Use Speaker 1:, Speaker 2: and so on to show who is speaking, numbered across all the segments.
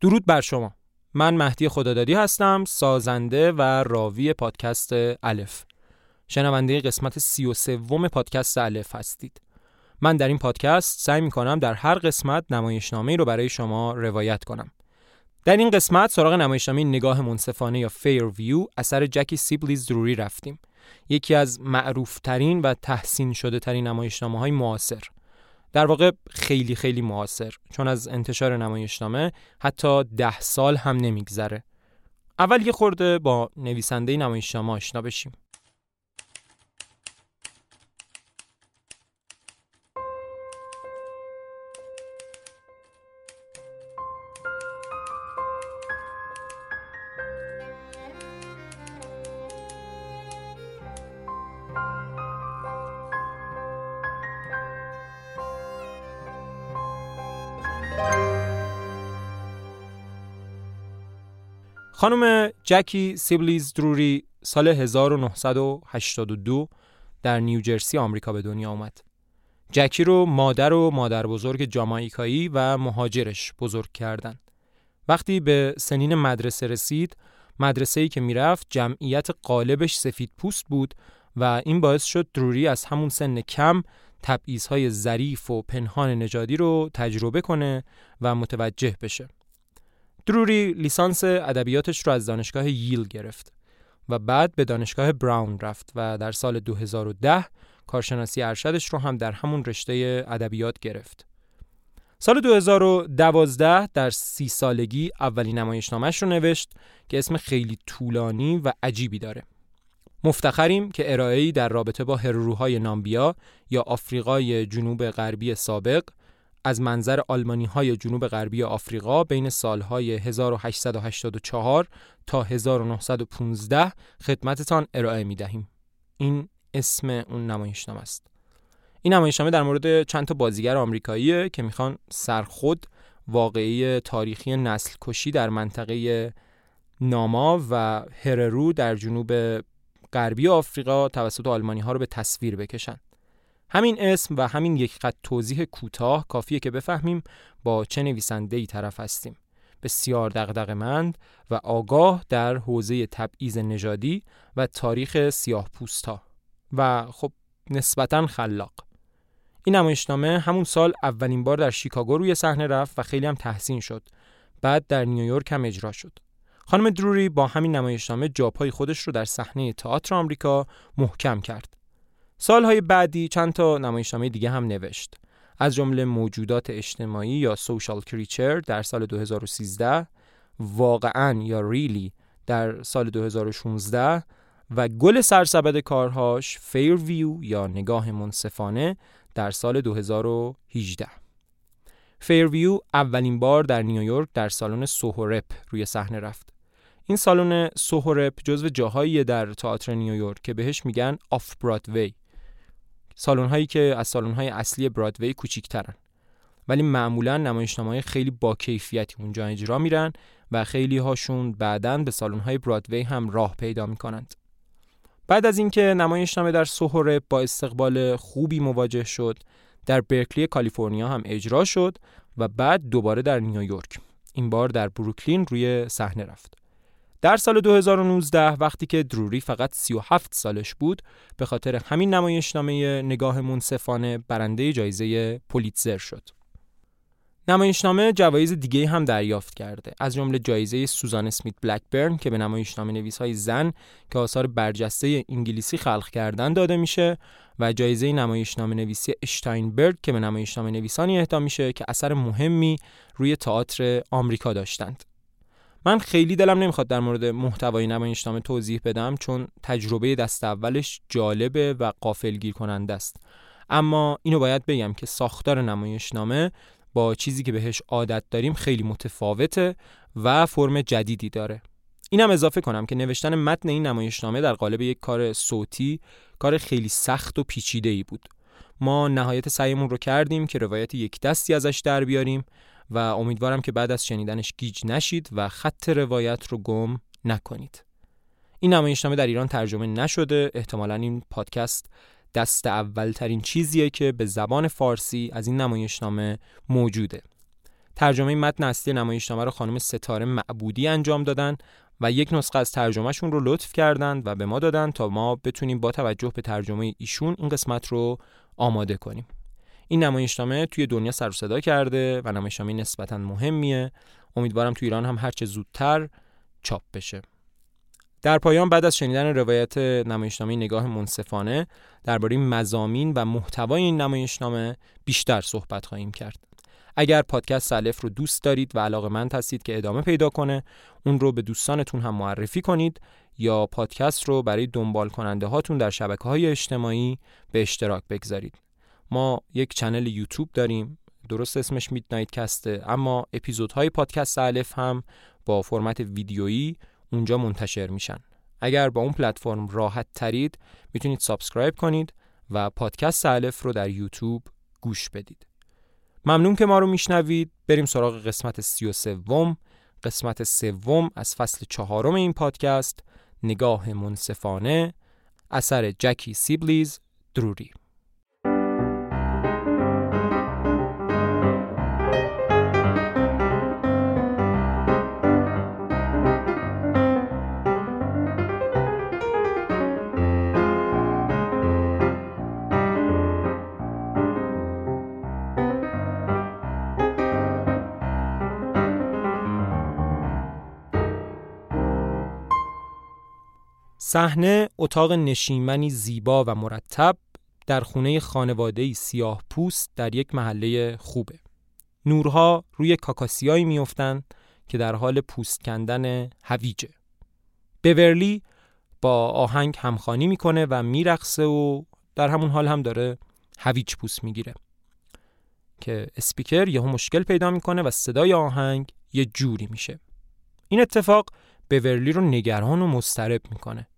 Speaker 1: درود بر شما. من مهدی خدادادی هستم سازنده و راوی پادکست الف. شنونده قسمت سی و سوم پادکست الف هستید. من در این پادکست سعی می کنم در هر قسمت نمایشنامه رو برای شما روایت کنم. در این قسمت سراغ نمایشنامه نگاه منصفانه یا Fairview اثر جکی سیبلیز دروری رفتیم. یکی از معروفترین و تحسین شده ترین نمایشنامه های معاصر. در واقع خیلی خیلی معاصر چون از انتشار نمایشنامه حتی ده سال هم نمیگذره. اول یه خورده با نویسنده نمایشنامه آشنا بشیم. خانم جکی سیبلیز دروری سال 1982 در نیوجرسی آمریکا به دنیا آمد. جکی رو مادر و مادر بزرگ جامایکایی و مهاجرش بزرگ کردند. وقتی به سنین مدرسه رسید، مدرسه‌ای که می‌رفت جمعیت قالبش سفید پوست بود و این باعث شد دروری از همون سن کم تبعیض‌های ظریف و پنهان نژادی رو تجربه کنه و متوجه بشه. دروری لیسانس ادبیاتش رو از دانشگاه ییل گرفت و بعد به دانشگاه براون رفت و در سال 2010 کارشناسی ارشدش رو هم در همون رشته ادبیات گرفت. سال 2012 در سی سالگی اولین نمایشنامش رو نوشت که اسم خیلی طولانی و عجیبی داره. مفتخریم که ارائه‌ای در رابطه با هروروهای نامبیا یا آفریقای جنوب غربی سابق از منظر آلمانی های جنوب غربی آفریقا بین سالهای 1884 تا 1915 خدمتتان ارائه می دهیم. این اسم اون نمایشنامه است. این نمایشنامه در مورد چند تا بازیگر آمریکاییه که می‌خوان سرخود واقعی تاریخی نسل کشی در منطقه ناما و هررو در جنوب غربی آفریقا توسط آلمانی ها رو به تصویر بکشن. همین اسم و همین یک خط توضیح کوتاه کافیه که بفهمیم با چه نویسنده ای طرف هستیم. بسیار دغدغه‌مند و آگاه در حوزه تبعیض نژادی و تاریخ سیاه پوستا و خب نسبتا خلاق. این نمایشنامه همون سال اولین بار در شیکاگو روی صحنه رفت و خیلی هم تحسین شد. بعد در نیویورک هم اجرا شد. خانم دروری با همین نمایشنامه جاپای خودش رو در صحنه تئاتر آمریکا محکم کرد. سالهای بعدی چند تا نمایشنامه دیگه هم نوشت. از جمله موجودات اجتماعی یا سوشال کریچر در سال 2013 واقعا یا ریلی در سال 2016 و گل سرسبد کارهاش فیر ویو یا نگاه منصفانه در سال 2018 Fairview اولین بار در نیویورک در سالن Soho Rep روی صحنه رفت. این سالن Soho Rep جزو جاهایی در تئاتر نیویورک که بهش میگن off Broadway سالن هایی که از سالن های اصلی برادوی کوچیک‌ترن. ولی معمولا نمایشنامه های خیلی با کیفیتی اونجا اجرا میرن و خیلی هاشون بعدا به سالن های برادوی هم راه پیدا می‌کنند. بعد از اینکه نمایشنامه در Soho Rep با استقبال خوبی مواجه شد در برکلی کالیفرنیا هم اجرا شد و بعد دوباره در نیویورک. این بار در بروکلین روی صحنه رفت. در سال 2019 وقتی که دروری فقط 37 سالش بود به خاطر همین نمایشنامه نگاه منصفانه برنده جایزه پولیتزر شد. نمایشنامه جوایز دیگه هم دریافت کرده از جمله جایزه سوزان اسمیت بلکبرن که به نمایشنامه نویس های زن که آثار برجسته انگلیسی خلق کردن داده میشه و جایزه نمایشنامه نویسی اشتاینبرگ که به نمایشنامه نویسانی اهدا میشه که اثر مهمی روی تئاتر آمریکا داشتند. من خیلی دلم نمی‌خواد در مورد محتوای نمایشنامه توضیح بدم چون تجربه دست اولش جالبه و قافلگیر کننده است. اما اینو باید بگم که ساختار نمایشنامه با چیزی که بهش عادت داریم خیلی متفاوته و فرم جدیدی داره. اینم اضافه کنم که نوشتن متن این نمایشنامه در قالب یک کار صوتی کار خیلی سخت و پیچیده ای بود. ما نهایت سعیمون رو کردیم که روایت یک دستی ازش در بیاریم و امیدوارم که بعد از شنیدنش گیج نشید و خط روایت رو گم نکنید. این نمایشنامه در ایران ترجمه نشده احتمالا این پادکست دست اول ترین چیزیه که به زبان فارسی از این نمایشنامه موجوده ترجمه متن اصلی نمایشنامه رو خانم ستاره معبودی انجام دادن و یک نسخه از ترجمهشون رو لطف کردند و به ما دادن تا ما بتونیم با توجه به ترجمه ایشون این قسمت رو آماده کنیم. این نمایشنامه توی دنیا سر صدا کرده و نمایشنامه نسبتا مهمیه. امیدوارم توی ایران هم هرچه زودتر چاپ بشه. در پایان بعد از شنیدن روایت نمایشنامه نگاه منصفانه درباره مزامین و محتوای این نمایشنامه بیشتر صحبت خواهیم کرد. اگر پادکست سلف رو دوست دارید و علاقه مند هستید که ادامه پیدا کنه اون رو به دوستانتون هم معرفی کنید یا پادکست رو برای دنبال کننده هاتون در شبکه های اجتماعی به اشتراک بگذارید ما یک channel یوتیوب داریم درست اسمش Midnight Cast ه اما اپیزودهای پادکست الف هم با فرمت ویدیویی اونجا منتشر میشن. اگر با اون پلتفرم راحت ترید می‌تونید subscribe کنید و پادکست الف رو در یوتیوب گوش بدید. ممنون که ما رو میشنوید. بریم سراغ قسمت سی و سوم. قسمت سوم از فصل چهارم این پادکست نگاه منصفانه اثر جکی سیبلیز دروری. صحنه اتاق نشیمنی زیبا و مرتب در خونه خانواده سیاه پوست در یک محله خوبه. نورها روی کاکاسیایی میافتند که در حال پوست کندن هویجه. بورلی با آهنگ همخانی می‌کنه و میرقصه و در همون حال هم داره هویج پوست می‌گیره. که اسپیکر یهو مشکل پیدا می‌کنه و صدای آهنگ یه جوری میشه. این اتفاق بورلی رو نگران و مضطرب می‌کنه.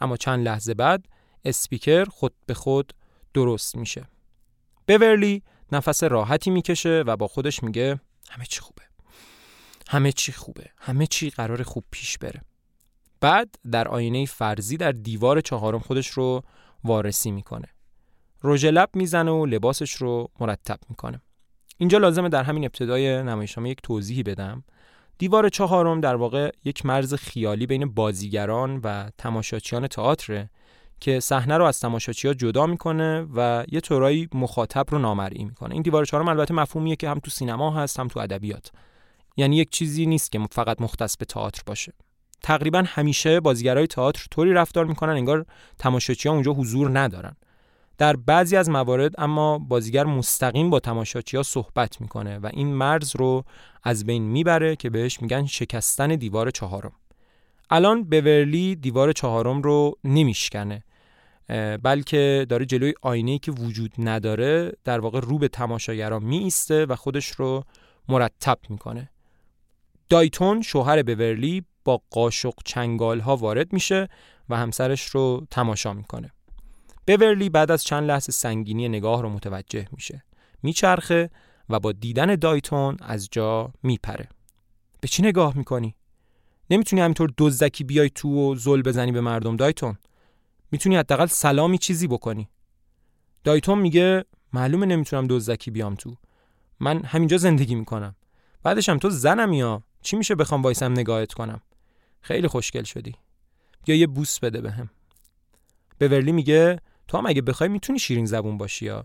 Speaker 1: اما چند لحظه بعد اسپیکر خود به خود درست میشه. بورلی نفس راحتی می‌کشه و با خودش میگه همه چی خوبه. همه چی خوبه. همه چی قرار خوب پیش بره. بعد در آینه فرضی در دیوار چهارم خودش رو وارسی می‌کنه. رژ لب می‌زنه و لباسش رو مرتب می‌کنه. اینجا لازمه در همین ابتدای نمایشنامه یک توضیحی بدم دیوار چهارم در واقع یک مرز خیالی بین بازیگران و تماشاچیان تئاتر که صحنه رو از تماشاچی‌ها جدا می‌کنه و یه طورایی مخاطب رو نامرئی می‌کنه. این دیوار چهارم البته مفهومیه که هم تو سینما هست هم تو ادبیات. یعنی یک چیزی نیست که فقط مختص به تئاتر باشه. تقریبا همیشه بازیگرای تئاتر طوری رفتار می‌کنن انگار تماشاچی‌ها اونجا حضور ندارن. در بعضی از موارد اما بازیگر مستقیم با ها صحبت می‌کنه و این مرز رو از بین می‌بره که بهش میگن شکستن دیوار چهارم. الان بورلی دیوار چهارم رو نمیشکنه بلکه داره جلوی آینه که وجود نداره در واقع رو به تماشاگران می ایسته و خودش رو مرتب می‌کنه. دایتون شوهر بورلی با قاشق چنگال ها وارد میشه و همسرش رو تماشا می‌کنه. بورلی بعد از چند لحظه سنگینی نگاه رو متوجه میشه. میچرخه و با دیدن دایتون از جا میپره. به چی نگاه می‌کنی؟ نمی‌تونی همینطور دزدکی بیای تو و زل بزنی به مردم دایتون. می‌تونی حداقل سلامی چیزی بکنی. دایتون میگه معلومه نمی‌تونم دزدکی بیام تو. من همینجا زندگی می‌کنم. بعدش هم تو زنم یا چی میشه بخوام وایسم نگاهت کنم؟ خیلی خوشگل شدی. یا یه بوس بده بهم. به بورلی میگه تو هم اگه بخوای می‌تونی شیرین زبون باشی یا.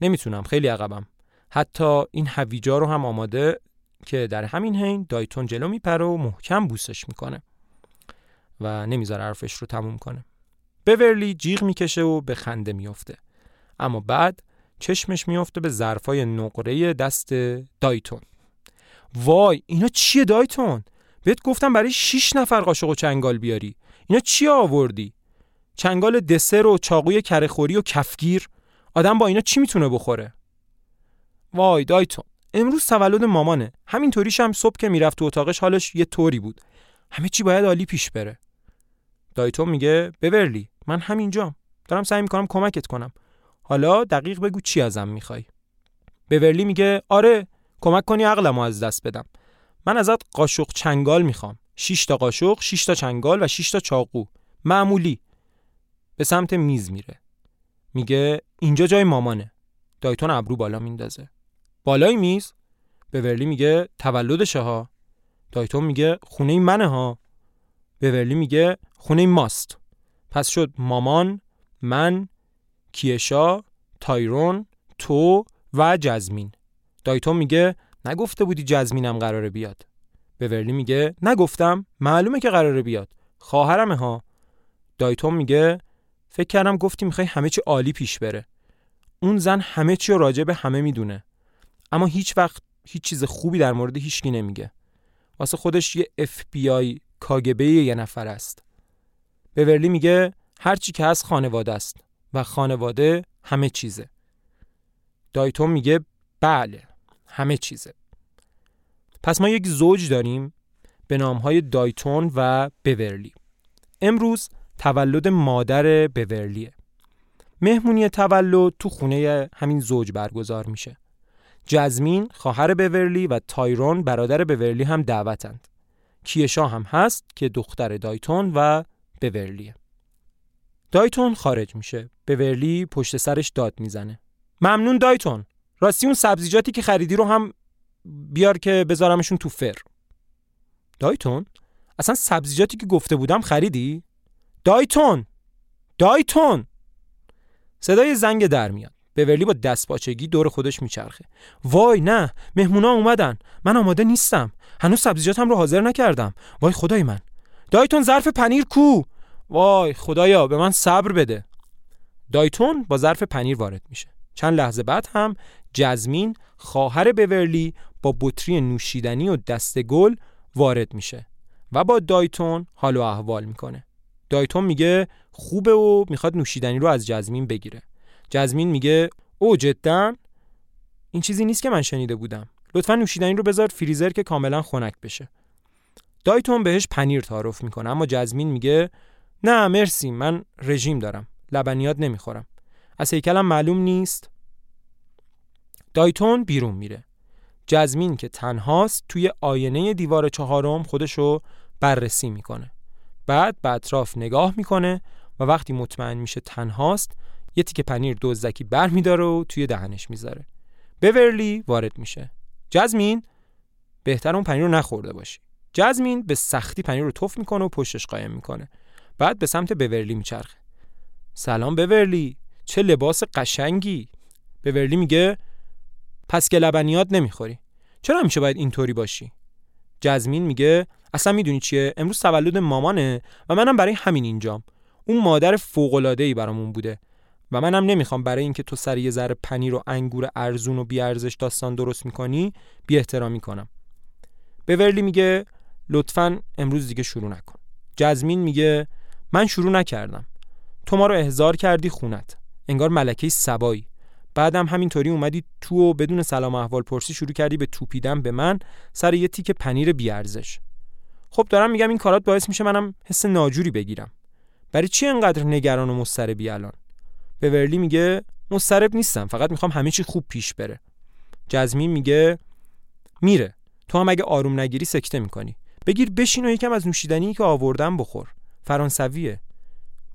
Speaker 1: نمی‌تونم خیلی عقبم. حتی این هویجا رو هم آماده که در همین حین دایتون جلو میپره و محکم بوسش می‌کنه و نمی‌ذاره حرفش رو تموم کنه. بورلی جیغ می‌کشه و به خنده میفته اما بعد چشمش میفته به ظرفای نقره دست دایتون. وای اینا چیه دایتون؟ بهت گفتم برای شیش نفر قاشق و چنگال بیاری. اینا چی آوردی؟ چنگال دسر و چاقوی کرهخوری و کفگیر آدم با اینا چی می‌تونه بخوره؟ وای دایتون امروز تولد مامانه. همینطوریش هم صبح که می‌رفت تو اتاقش حالش یه طوری بود. همه چی باید عالی پیش بره. دایتون میگه بورلی من همینجام. دارم سعی می‌کنم کمکت کنم. حالا دقیق بگو چی ازم می‌خوای. بورلی میگه آره کمک کنی عقلمو از دست بدم. من ازت قاشق چنگال می‌خوام. 6 تا قاشق 6 تا چنگال و 6 تا چاقو. معمولی. به سمت میز میره. میگه اینجا جای مامانه. دایتون ابرو بالا میندازه. بالای میز بورلی میگه تولدشه ها دایتون میگه خونه منه ها. بورلی میگه خونه ماست. پس شد مامان من کیشا تایرون تو و جزمین. دایتون میگه نگفته بودی جزمینم قراره بیاد. بورلی میگه نگفتم معلومه که قراره بیاد. خواهرمه ها. دایتون میگه فکر کردم گفتی می‌خوای همه چی عالی پیش بره. اون زن همه چی راجع به همه می‌دونه. اما هیچ وقت هیچ چیز خوبی در مورد هیچکی نمیگه. واسه خودش یه اف بی آی کاگبه یه نفر است. بورلی میگه هر چی که هست خانواده است و خانواده همه چیزه. دایتون میگه بله همه چیزه. پس ما یک زوج داریم به نامهای دایتون و بورلی. امروز تولد مادر بورلیه. مهمونی تولد تو خونه همین زوج برگزار میشه. جزمین خواهر بورلی و تایرون برادر بورلی هم دعوتند. کیشا هم هست که دختر دایتون و بورلیه. دایتون خارج میشه. بورلی پشت سرش داد می‌زنه. ممنون دایتون. راستی اون سبزیجاتی که خریدی رو هم بیار که بذارمشون تو فر. دایتون اصلا سبزیجاتی که گفته بودم خریدی؟ دایتون دایتون. صدای زنگ در میاد. بورلی با دست باچگی دور خودش میچرخه. وای نه مهمونا اومدن. من آماده نیستم. هنوز سبزیجاتم رو حاضر نکردم. وای خدای من. دایتون ظرف پنیر کو. وای خدایا به من صبر بده. دایتون با ظرف پنیر وارد میشه. چند لحظه بعد هم جزمین خواهر بورلی با بطری نوشیدنی و دست گل وارد میشه و با دایتون حال و احوال می‌کنه. دایتون میگه خوبه و می‌خواد نوشیدنی رو از جزمین بگیره. جزمین میگه او جدا این چیزی نیست که من شنیده بودم. لطفا نوشیدنی رو بذار فریزر که کاملا خنک بشه. دایتون بهش پنیر تعارف می‌کنه اما جزمین میگه نه مرسی من رژیم دارم لبنیات نمی‌خورم. از هیکلم معلوم نیست. دایتون بیرون میره. جزمین که تنهاست توی آینه دیوار چهارم خودشو بررسی می‌کنه. بعد به اطراف نگاه می‌کنه و وقتی مطمئن میشه تنهاست یه تیکه پنیر دزدکی بر میداره و توی دهنش می‌ذاره. بورلی وارد میشه. جزمین بهتر اون پنیر رو نخورده باشی. جزمین به سختی پنیر رو تف می‌کنه و پشتش قایم می‌کنه. بعد به سمت بورلی میچرخه. سلام بورلی چه لباس قشنگی. بورلی میگه پس که لبنیات نمی‌خوری. چرا همیشه باید اینطوری باشی؟ جزمین میگه اصلا می‌دونی چیه؟ امروز تولد مامانه و منم برای همین اینجام اون مادر فوق العاده ای برامون بوده. و منم نمی‌خوام برای اینکه تو سر یه ذره پنیر و انگور ارزون و بیارزش داستان درست می‌کنی بی احترامی کنم. بورلی میگه لطفا امروز دیگه شروع نکن. جزمین میگه من شروع نکردم. تو ما رو احضار کردی خونت. انگار ملکه سبایی. بعدم همینطوری اومدی تو و بدون سلام احوال پرسی شروع کردی به توپیدن به من سر یه تیک پنیر بیارزش. خب دارم میگم این کارات باعث میشه منم حس ناجوری بگیرم. برای چی انقدر نگران و مضطربی الان؟ ورلی میگه مضطرب نیستم فقط می‌خوام همه چی خوب پیش بره. جزمین میگه میره. تو هم اگه آروم نگیری سکته می‌کنی. بگیر بشین و یکم از نوشیدنی که آوردم بخور. فرانسویه.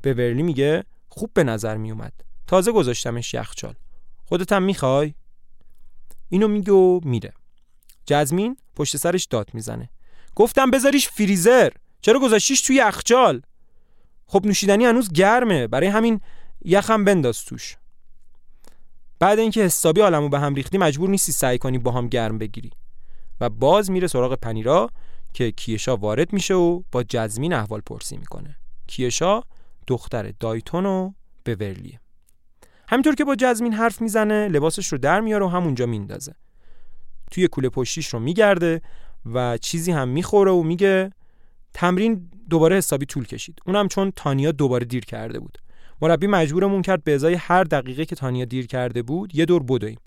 Speaker 1: ورلی میگه خوب به نظر میومد. تازه گذاشتمش یخچال خودت هم می‌خوای؟ اینو میگه و میره. جزمین پشت سرش داد می‌زنه. گفتم بذاریش فریزر. چرا گذاشتیش توی یخچال؟ خب نوشیدنی هنوز گرمه. برای همین یخم بنداز توش. بعد اینکه حسابی عالمو به هم ریختی مجبور نیستی سعی کنی با هم گرم بگیری. و باز میره سراغ پنیرا که کیشا وارد میشه و با جزمین احوال پرسی می‌کنه. کیشا دختر دایتون و بورلیه. همینطور که با جزمین حرف می‌زنه لباسش رو در میاره و همونجا میندازه. توی کوله پشتیش رو میگرده و چیزی هم می‌خوره و میگه تمرین دوباره حسابی طول کشید. اونم چون تانیا دوباره دیر کرده بود. مربی مجبورمون کرد به ازای هر دقیقه که تانیا دیر کرده بود یه دور بدویم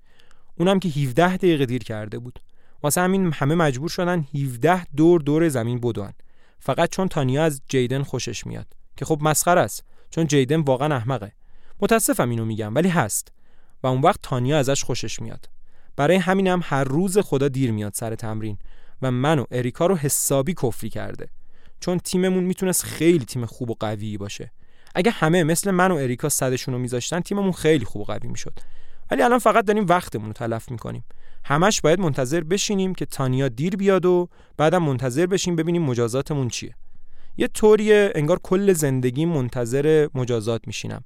Speaker 1: اونم که 17 دقیقه دیر کرده بود. واسه همین همه مجبور شدن 17 دور دور زمین بدون فقط چون تانیا از جیدن خوشش میاد. که خب مسخره است. چون جیدن واقعا احمقه. متاسفم اینو میگم ولی هست. و اون وقت تانیا ازش خوشش میاد. برای همینم هر روز خدا دیر میاد سر تمرین. و من و اریکا رو حسابی کفری کرده. چون تیممون می‌تونست خیلی تیم خوب و قوی باشه. اگه همه مثل من و اریکا صدشون رو میذاشتن تیممون خیلی خوب و قوی می‌شد. ولی الان فقط داریم وقتمون رو تلف می‌کنیم. همش باید منتظر بشینیم که تانیا دیر بیاد و بعدم منتظر بشیم ببینیم مجازاتمون چیه. یه طوریه انگار کل زندگی منتظر مجازات میشینم.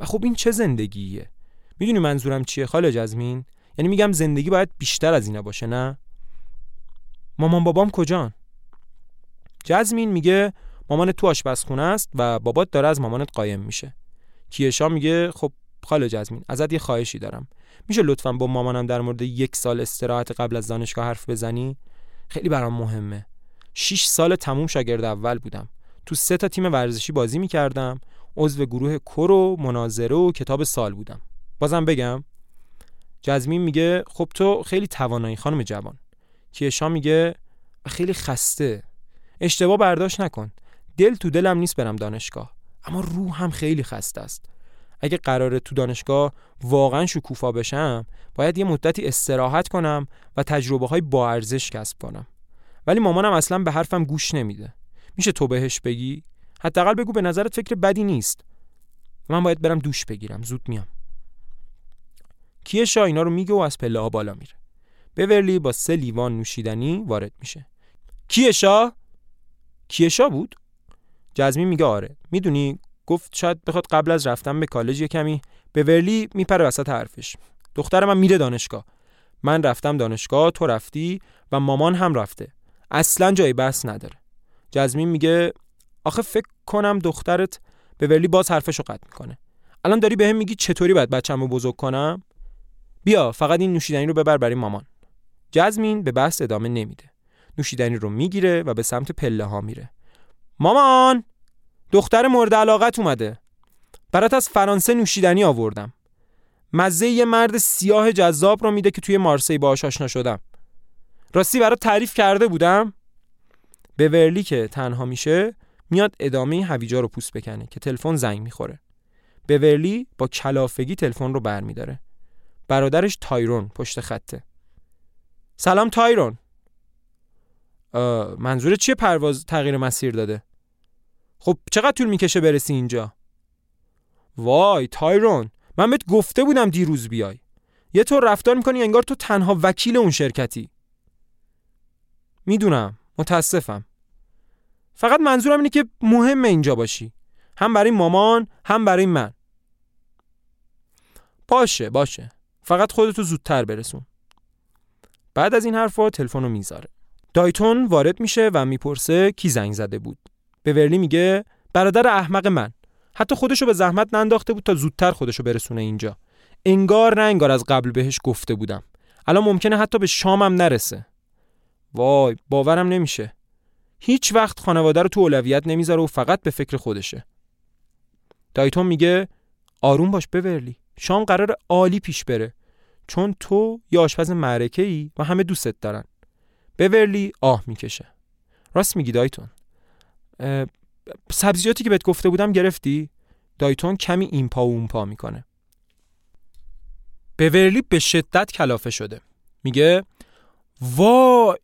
Speaker 1: و خب این چه زندگیه؟ می‌دونی منظورم چیه خاله جزمین؟ یعنی میگم زندگی باید بیشتر از اینا باشه نه؟ مامان بابام کجان؟ جزمین میگه مامانت تو آشپزخونه است و بابات داره از مامانت قایم میشه. کیشا میگه خب خاله جزمین ازت یه خواهشی دارم. میشه لطفا با مامانم در مورد یک سال استراحت قبل از دانشگاه حرف بزنی؟ خیلی برام مهمه. 6 سال تموم شاگرد اول بودم. تو سه تا تیم ورزشی بازی می‌کردم. عضو گروه کر و مناظره و کتاب سال بودم. بازم بگم جزمین میگه خب تو خیلی توانایی خانم جوان. کیشا میگه خیلی خسته اشتباه برداشت نکن دل تو دلم نیست برم دانشگاه اما روح هم خیلی خسته است. اگه قراره تو دانشگاه واقعا شکوفا بشم باید یه مدتی استراحت کنم و تجربه های با ارزش کسب کنم. ولی مامانم اصلا به حرفم گوش نمیده. میشه تو بهش بگی؟ حداقل بگو به نظرت فکر بدی نیست. من باید برم دوش بگیرم زود میام. کیشا اینا رو میگه و از پله ها بالا میره. بورلی با سه لیوان نوشیدنی وارد میشه. کیشا کیشا بود؟ جزمی میگه آره. می‌دونی؟ گفت شاید بخواد قبل از رفتن به کالج یه کمی ورلی میپره وسط حرفش. دختر من میره دانشگاه. من رفتم دانشگاه تو رفتی و مامان هم رفته. اصلا جای بحث نداره. جزمین میگه آخه فکر کنم دخترت به باز حرفشو قطع می‌کنه. الان داری به هم میگی چطوری باید بچم رو بزرگ کنم؟ بیا فقط این نوشیدنی رو ببر برای مامان. جزمین به بحث ادامه نمیده. نوشیدنی رو می‌گیره و به سمت پله ها میره. مامان! دختر مورد علاقت اومده. برات از فرانسه نوشیدنی آوردم. مزه یه مرد سیاه جذاب رو میده که توی مارسی باهاش آشنا شدم. راستی برات تعریف کرده بودم؟ به ورلی که تنها میشه میاد ادامه هویجا رو پوست بکنه که تلفن زنگ می‌خوره. به ورلی با کلافگی تلفن رو برمیداره. برادرش تایرون پشت خطه. سلام تایرون. منظور چیه پرواز تغییر مسیر داده؟ خب چقدر طول می‌کشه برسی اینجا؟ وای تایرون من بهت گفته بودم دیروز بیای. یه طور رفتار می‌کنی انگار تو تنها وکیل اون شرکتی. می‌دونم متاسفم. فقط منظورم اینه که مهمه اینجا باشی. هم برای مامان هم برای من. باشه باشه. فقط خودتو زودتر برسون. بعد از این حرفا تلفن رو می‌ذاره. دایتون وارد میشه و می‌پرسه کی زنگ زده بود. به میگه برادر احمق من. حتی خودشو به زحمت ننداخته بود تا زودتر خودشو برسونه اینجا. انگار نه انگار از قبل بهش گفته بودم. الان ممکنه حتی به شامم نرسه. وای باورم نمیشه. هیچ وقت خانواده رو تو اولویت نمی‌ذاره و فقط به فکر خودشه. دایتون میگه آروم باش بورلی شام قرار عالی پیش بره. چون تو یه آشپز معرکه ای و همه دوستت دارن. بورلی آه می‌کشه. راست میگی دایتون. سبزیجاتی که بهت گفته بودم گرفتی؟ دایتون کمی این پا و اون پا می‌کنه. بورلی به شدت کلافه شده. میگه وای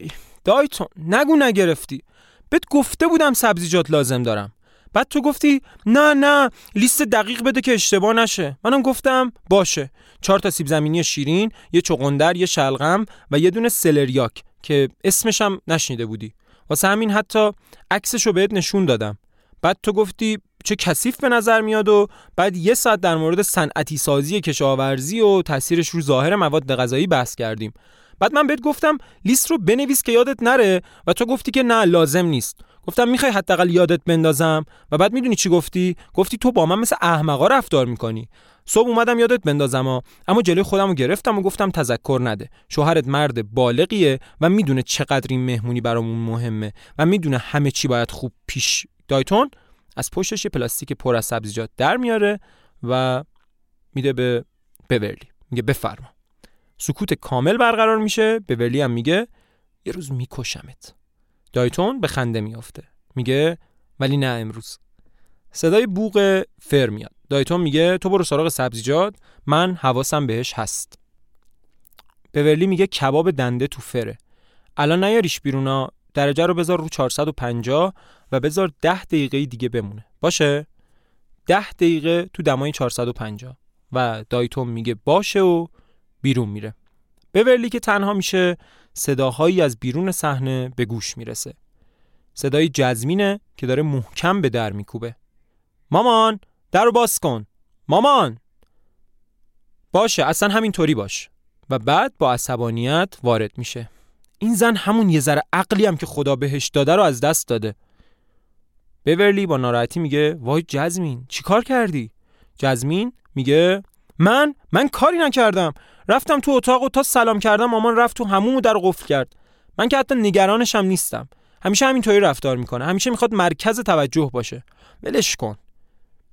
Speaker 1: دایتون نگو نگرفتی. بهت گفته بودم سبزیجات لازم دارم. بعد تو گفتی نه نه لیست دقیق بده که اشتباه نشه. منم گفتم باشه. چهار تا سیب زمینی شیرین یه چغندر یه شلغم و یه دونه سلریاک که اسمش هم نشنیده بودی. واسه همین حتی عکسش رو بهت نشون دادم. بعد تو گفتی چه کثیف به نظر میاد و بعد یه ساعت در مورد صنعتی سازی کشاورزی و تاثیرش رو ظاهر مواد غذایی بحث کردیم. بعد من بهت گفتم لیست رو بنویس که یادت نره و تو گفتی که نه لازم نیست. گفتم می‌خوای حداقل یادت بندازم؟ و بعد می‌دونی چی گفتی؟ گفتی تو با من مثل احمقا رفتار می‌کنی. صبح اومدم یادت بندازم ها. اما جلوی خودم رو گرفتم و گفتم تذکر نده. شوهرت مرد بالغیه و می‌دونه چقدر این مهمونی برامون مهمه و می‌دونه همه چی باید خوب پیش دایتون. از پشتش یه پلاستیک پر از سبزیجات در میاره و میده به بورلی. میگه بفرما. سکوت کامل برقرار میشه. بورلی هم میگه یه روز میکشمت. دایتون به خنده میافته. میگه ولی نه امروز. صدای بوق فر میاد. دایتون میگه تو برو سراغ سبزیجات. من حواسم بهش هست. بورلی میگه کباب دنده تو فره. الان نیاریش بیرونا درجه رو بذار رو 450 و بذار 10 دقیقه دیگه بمونه. باشه؟ 10 دقیقه تو دمای 450 و دایتون میگه باشه و بیرون میره. بورلی که تنها میشه صداهایی از بیرون صحنه به گوش می‌رسه. صدای جزمینه که داره محکم به در میکوبه. مامان در رو باز کن. مامان! باشه اصلا همینطوری باش. و بعد با عصبانیت وارد میشه. این زن همون یه ذره عقلی هم که خدا بهش داده رو از دست داده. بورلی با ناراحتی میگه وای جزمین چیکار کردی؟ جزمین میگه من من کاری نکردم. رفتم تو اتاق و تا سلام کردم مامان رفت تو همون در قفل کرد. من که حتی نگرانشم نیستم. همیشه همینطوری رفتار می‌کنه. همیشه می‌خواد مرکز توجه باشه. ولش کن.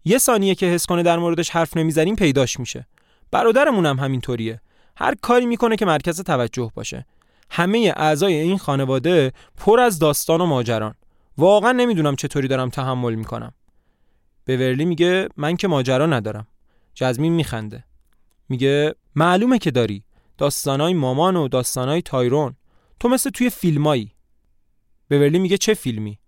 Speaker 1: یه ثانیه که حس کنه در موردش حرف نمی‌زنیم پیداش میشه. برادرمون هم همینطوریه. هر کاری می‌کنه که مرکز توجه باشه. همه اعضای این خانواده پر از داستان و ماجران. واقعا نمی‌دونم چطوری دارم تحمل می‌کنم. ورلی میگه من که ماجرا ندارم. جزمین میخنده. میگه معلومه که داری. داستانای مامان و داستانای تایرون. تو مثل توی فیلمایی. بورلی میگه چه فیلمی؟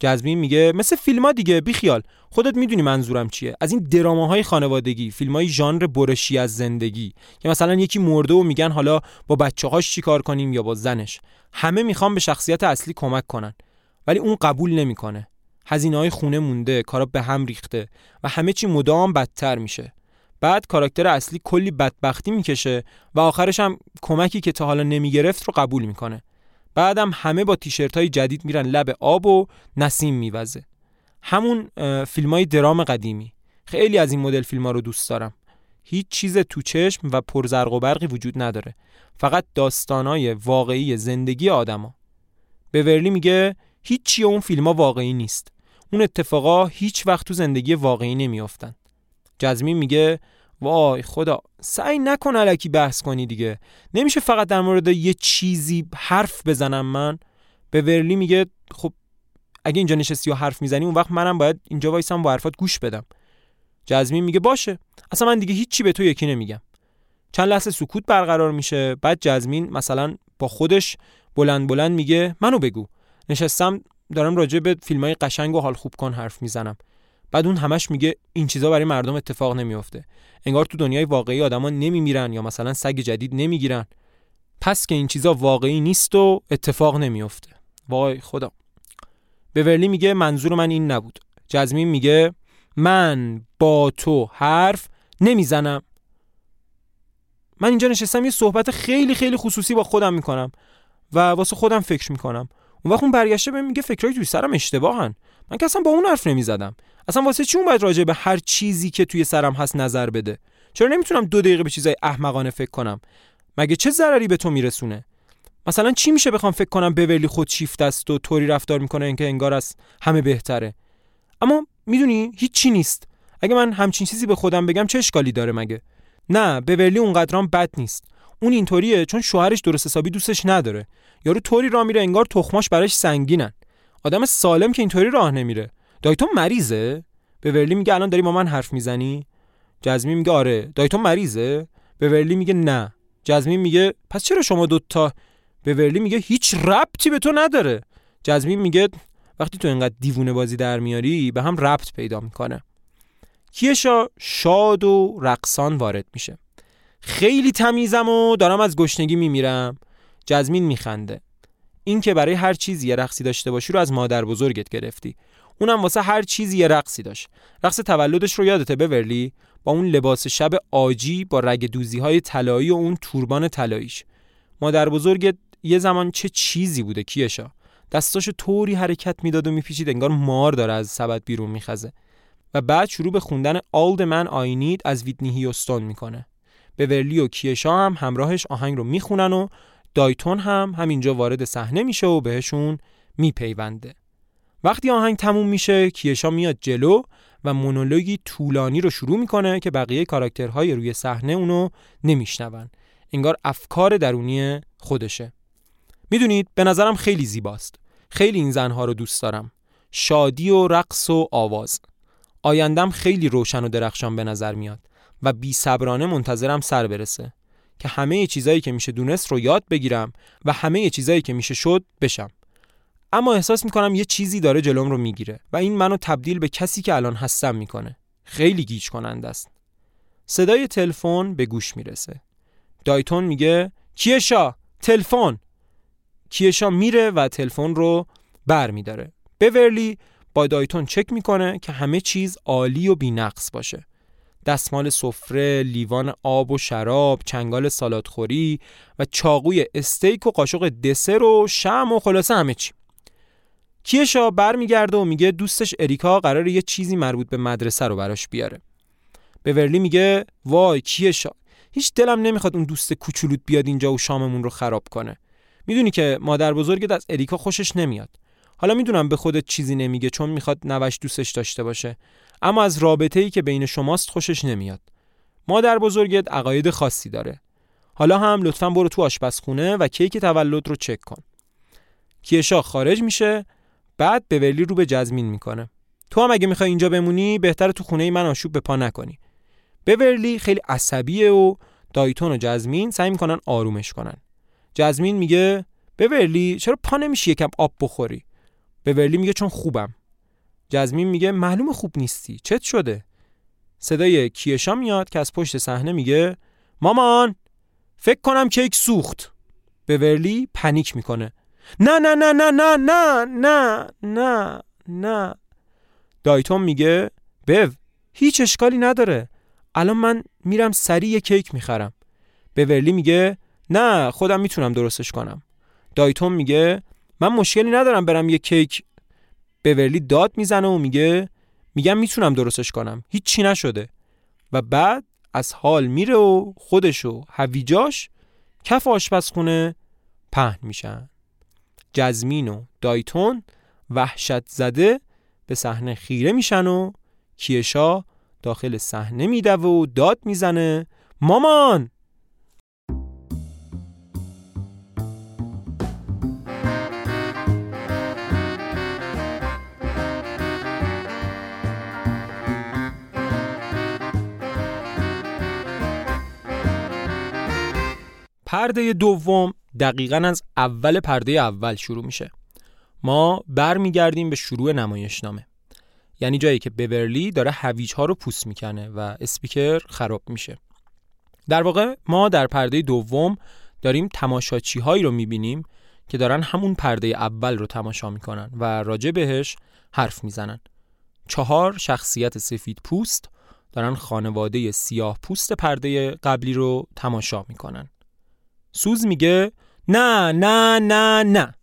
Speaker 1: جزمین میگه مثل فیلم ها دیگه بیخیال خودت می‌دونی منظورم چیه. از این دراماهای خانوادگی فیلم های ژانر برشی از زندگی. که مثلا یکی مرده و میگن حالا با بچه هاش چی کار کنیم یا با زنش. همه می‌خوان به شخصیت اصلی کمک کنن. ولی اون قبول نمی‌کنه. هزینه های خونه مونده کارا به هم ریخته و همه چی مدام بدتر میشه. بعد کاراکتر اصلی کلی بدبختی می‌کشه و آخرش هم کمکی که تا حالا نمی‌گرفت رو قبول می‌کنه. بعدم همه با تیشرت های جدید میرن لب آب و نسیم میوزه. همون فیلم های درام قدیمی. خیلی از این مدل فیلم ها رو دوست دارم. هیچ چیز تو چشم و پرزرق و برقی وجود نداره. فقط داستانای واقعی زندگی آدما. ورلی میگه هیچی اون فیلم ها واقعی نیست. اون اتفاقا هیچ وقت تو زندگی واقعی نمیافتن. جزمین میگه وای خدا سعی نکن علکی بحث کنی دیگه. نمیشه فقط در مورد یه چیزی حرف بزنم من؟ به ورلی میگه خب اگه اینجا نشستی و حرف می‌زنی اون وقت منم باید اینجا وایسم با حرفات گوش بدم. جزمین میگه باشه. اصلا من دیگه هیچی به تو یکی نمیگم. چند لحظه سکوت برقرار میشه بعد جزمین مثلا با خودش بلند بلند میگه منو بگو. نشستم دارم راجع به فیلم های قشنگ و حال خوب کن حرف می‌زنم. بعد اون همش میگه این چیزا برای مردم اتفاق نمیافته. انگار تو دنیای واقعی آدما نمیمیرن یا مثلا سگ جدید نمی‌گیرن. پس که این چیزا واقعی نیست و اتفاق نمیافته. وای خدا. ورلی میگه منظور من این نبود. جزمین میگه من با تو حرف نمی‌زنم. من اینجا نشستم یه صحبت خیلی خیلی خصوصی با خودم می‌کنم و واسه خودم فکر می‌کنم. اون وقت اون برگشته بهم میگه فکرای توی سرم اشتباهن. من که اصلا با اون حرف نمی‌زدم. اصلا واسه چی اون باید راجع به هر چیزی که توی سرم هست نظر بده؟ چرا نمی‌تونم دو دقیقه به چیزای احمقانه فکر کنم؟ مگه چه ضرری به تو میرسونه؟ مثلا چی میشه بخوام فکر کنم بورلی خود شیفت است و طوری رفتار می‌کنه اینکه انگار از همه بهتره؟ اما می‌دونی هیچ چی نیست. اگه من همچین چیزی به خودم بگم چه اشکالی داره مگه؟ نه بورلی اونقدرام بد نیست. اون اینطوریه چون شوهرش درست حسابی دوستش نداره. یارو طوری راه میره انگار تخماش براش سنگینن آدم سالم که اینطوری راه نمیره. دایتون مریضه؟ به ورلی میگه الان داری با من حرف می‌زنی؟ جزمی میگه آره. دایتون مریضه؟ به ورلی میگه نه. جزمی میگه پس چرا شما دوتا به ورلی میگه هیچ ربطی به تو نداره. جزمی میگه وقتی تو اینقدر دیوونه بازی در میاری به هم ربط پیدا می‌کنه. کیشا شاد و رقصان وارد میشه. خیلی تمیزم و دارم از گشنگی میمیرم. جزمین میخنده. این که برای هر چیزی یه رقصی داشته باشی رو از مادر بزرگت گرفتی. اونم واسه هر چیزی یه رقصی داشت. رقص تولدش رو یادته بورلی؟ با اون لباس شب آجی با رگ دوزی های طلایی و اون توربان طلاییش. مادر بزرگت یه زمان چه چیزی بوده کیشا؟ دستاشو طوری حرکت می‌داد و میپیچید انگار مار داره از سبد بیرون میخزه. و بعد شروع به خوندن Man I Need از ویتنی هیوستون می‌کنه. بورلی و کیشا هم همراهش آهنگ رو می‌خونن و دایتون هم همینجا وارد صحنه میشه و بهشون میپیونده. وقتی آهنگ تموم میشه کیشا میاد جلو و مونولوگی طولانی رو شروع می‌کنه که بقیه کاراکترهای روی صحنه اونو نمیشنون. انگار افکار درونی خودشه. می‌دونید به نظرم خیلی زیباست. خیلی این زنها رو دوست دارم. شادی و رقص و آواز. آیندم خیلی روشن و درخشان به نظر میاد و بی منتظرم سر برسه. که همه چیزایی که میشه دونست رو یاد بگیرم و همه چیزایی که میشه شد بشم. اما احساس می‌کنم یه چیزی داره جلوم رو می‌گیره و این منو تبدیل به کسی که الان هستم می‌کنه. خیلی گیج کننده است. صدای تلفن به گوش می‌رسه. دایتون میگه کیشا تلفن. کیشا میره و تلفن رو بر میداره. بورلی با دایتون چک می‌کنه که همه چیز عالی و بینقص باشه. دستمال سفره، لیوان آب و شراب، چنگال سالادخوری و چاقوی استیک و قاشق دسر و شم و خلاصه همه چی. کیشا برمیگرده و میگه دوستش اریکا قرار یه چیزی مربوط به مدرسه رو براش بیاره. به ورلی میگه وای کیشا هیچ دلم نمی‌خواد اون دوست کوچولوت بیاد اینجا و شاممون رو خراب کنه. می‌دونی که مادر بزرگت از اریکا خوشش نمیاد. حالا می‌دونم به خودت چیزی نمیگه چون می‌خواد نوش دوستش داشته باشه اما از رابطه ای که بین شماست خوشش نمیاد. مادر بزرگت عقاید خاصی داره. حالا هم لطفا برو تو آشپزخونه و کیک تولد رو چک کن. کیشا خارج میشه بعد ولی رو به جزمین می‌کنه. تو هم اگه می‌خوای اینجا بمونی بهتر تو خونه من آشوب به پا نکنی. بورلی خیلی عصبیه و دایتون و جزمین سعی می‌کنن آرومش کنن. جزمین میگه بورلی چرا پا نمیشی یکم آب بخوری؟ ورلی میگه چون خوبم. جزمین میگه معلوم خوب نیستی چت شده. صدای کیشا میاد که از پشت صحنه میگه مامان فکر کنم کیک سوخت. ورلی پنیک می‌کنه. نه نه نه نه نه نه نه نه نه. دایتون میگه بو هیچ اشکالی نداره. الان من میرم سریع کیک می‌خرم. ورلی میگه نه خودم می‌تونم درستش کنم. دایتون میگه من مشکلی ندارم برم یه کیک بورلی داد می‌زنه و میگه میگم می‌تونم درستش کنم. هیچ چی نشده. و بعد از حال میره و خودش و هویجاش کف آشپزخونه پهن میشن. جزمین و دایتون وحشت زده به صحنه خیره میشن و کیشا داخل صحنه میده و داد می‌زنه. مامان! پرده دوم دقیقا از اول پرده اول شروع میشه. ما برمیگردیم به شروع نمایشنامه. یعنی جایی که بورلی داره هویج ها رو پوست می‌کنه و اسپیکر خراب میشه. در واقع ما در پرده دوم داریم تماشاچی هایی رو می‌بینیم که دارن همون پرده اول رو تماشا می‌کنن و راجع بهش حرف می‌زنن. چهار شخصیت سفید پوست دارن خانواده سیاه پوست پرده قبلی رو تماشا می‌کنن. سوز میگه نه نه نه نه.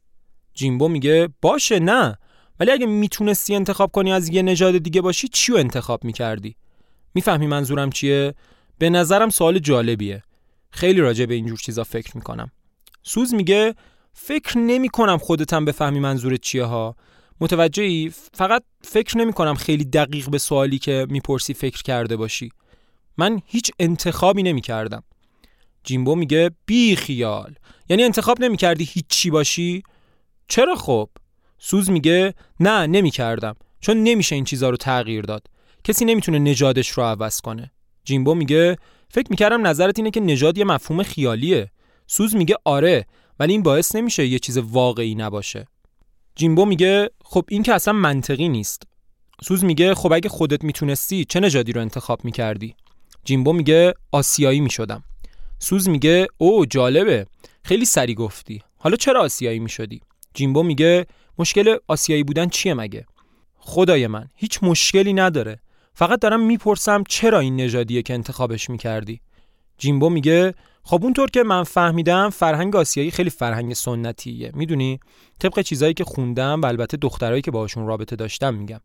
Speaker 1: جیمبو میگه باشه نه. ولی اگه می‌تونستی انتخاب کنی از یه نژاد دیگه باشی چیو انتخاب می‌کردی؟ می‌فهمی منظورم چیه؟ به نظرم سوال جالبیه. خیلی راجع به اینجور چیزا فکر می‌کنم. سوز میگه فکر نمی کنم خودتم بفهمی منظورت چیه ها. متوجهی؟ فقط فکر نمی کنم خیلی دقیق به سوالی که می‌پرسی فکر کرده باشی. من هیچ انتخابی نمی کردم جیمبو میگه بی خیال. یعنی انتخاب نمی‌کردی هیچی باشی؟ چرا خب؟ سوز میگه نه نمی‌کردم چون نمیشه این چیزا رو تغییر داد. کسی نمی‌تونه نژادش رو عوض کنه. جیمبو میگه فکر می‌کردم نظرت اینه که نژاد یه مفهوم خیالیه. سوز میگه آره ولی این باعث نمیشه یه چیز واقعی نباشه. جیمبو میگه خب این که اصلا منطقی نیست. سوز میگه خب اگه خودت می‌تونستی چه نژادی رو انتخاب می‌کردی؟ جیمبو میگه آسیایی می‌شدم. سوز میگه او جالبه. خیلی سری گفتی. حالا چرا آسیایی می‌شدی؟ جیمبو میگه مشکل آسیایی بودن چیه مگه؟ خدای من هیچ مشکلی نداره. فقط دارم می‌پرسم چرا این نژادیه که انتخابش می‌کردی؟ جیمبو میگه خب اونطور که من فهمیدم فرهنگ آسیایی خیلی فرهنگ سنتیه. می‌دونی؟ طبق چیزایی که خوندم و البته دخترایی که باهاشون رابطه داشتم میگم.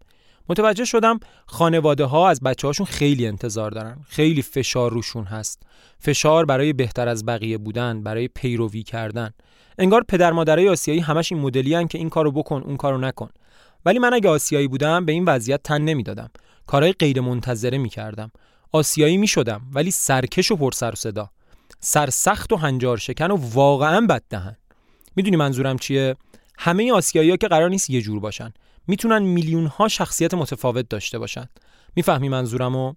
Speaker 1: متوجه شدم خانواده ها از بچه هاشون خیلی انتظار دارن. خیلی فشار روشون هست. فشار برای بهتر از بقیه بودن برای پیروی کردن. انگار پدر مادرای آسیایی همش این مدلی که این کارو بکن اون کارو نکن. ولی من اگه آسیایی بودم به این وضعیت تن نمی‌دادم. کارهای غیر منتظره می‌کردم. آسیایی می‌شدم ولی سرکش و پر سر صدا. سرسخت و هنجار شکن و واقعا بد دهن می‌دونی منظورم چیه؟ همه آسیایی ها که قرار نیست یه جور باشن. می‌تونن میلیون ها شخصیت متفاوت داشته باشن. می‌فهمی منظورمو؟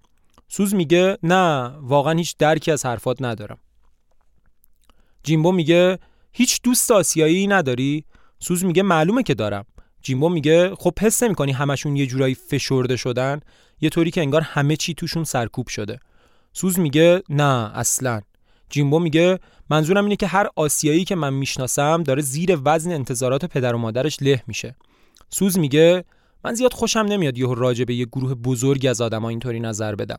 Speaker 1: سوز میگه نه واقعا هیچ درکی از حرفات ندارم. جیمبو میگه هیچ دوست آسیایی نداری؟ سوز میگه معلومه که دارم. جیمبو میگه خب حس نمی‌کنی همشون یه جورایی فشرده شدن؟ یه طوری که انگار همه چی توشون سرکوب شده. سوز میگه نه اصلا. جیمبو میگه منظورم اینه که هر آسیایی که من می‌شناسم داره زیر وزن انتظارات پدر و مادرش له میشه. سوز میگه من زیاد خوشم نمیاد یهو راجع به یه گروه بزرگی از آدما اینطوری نظر بدم.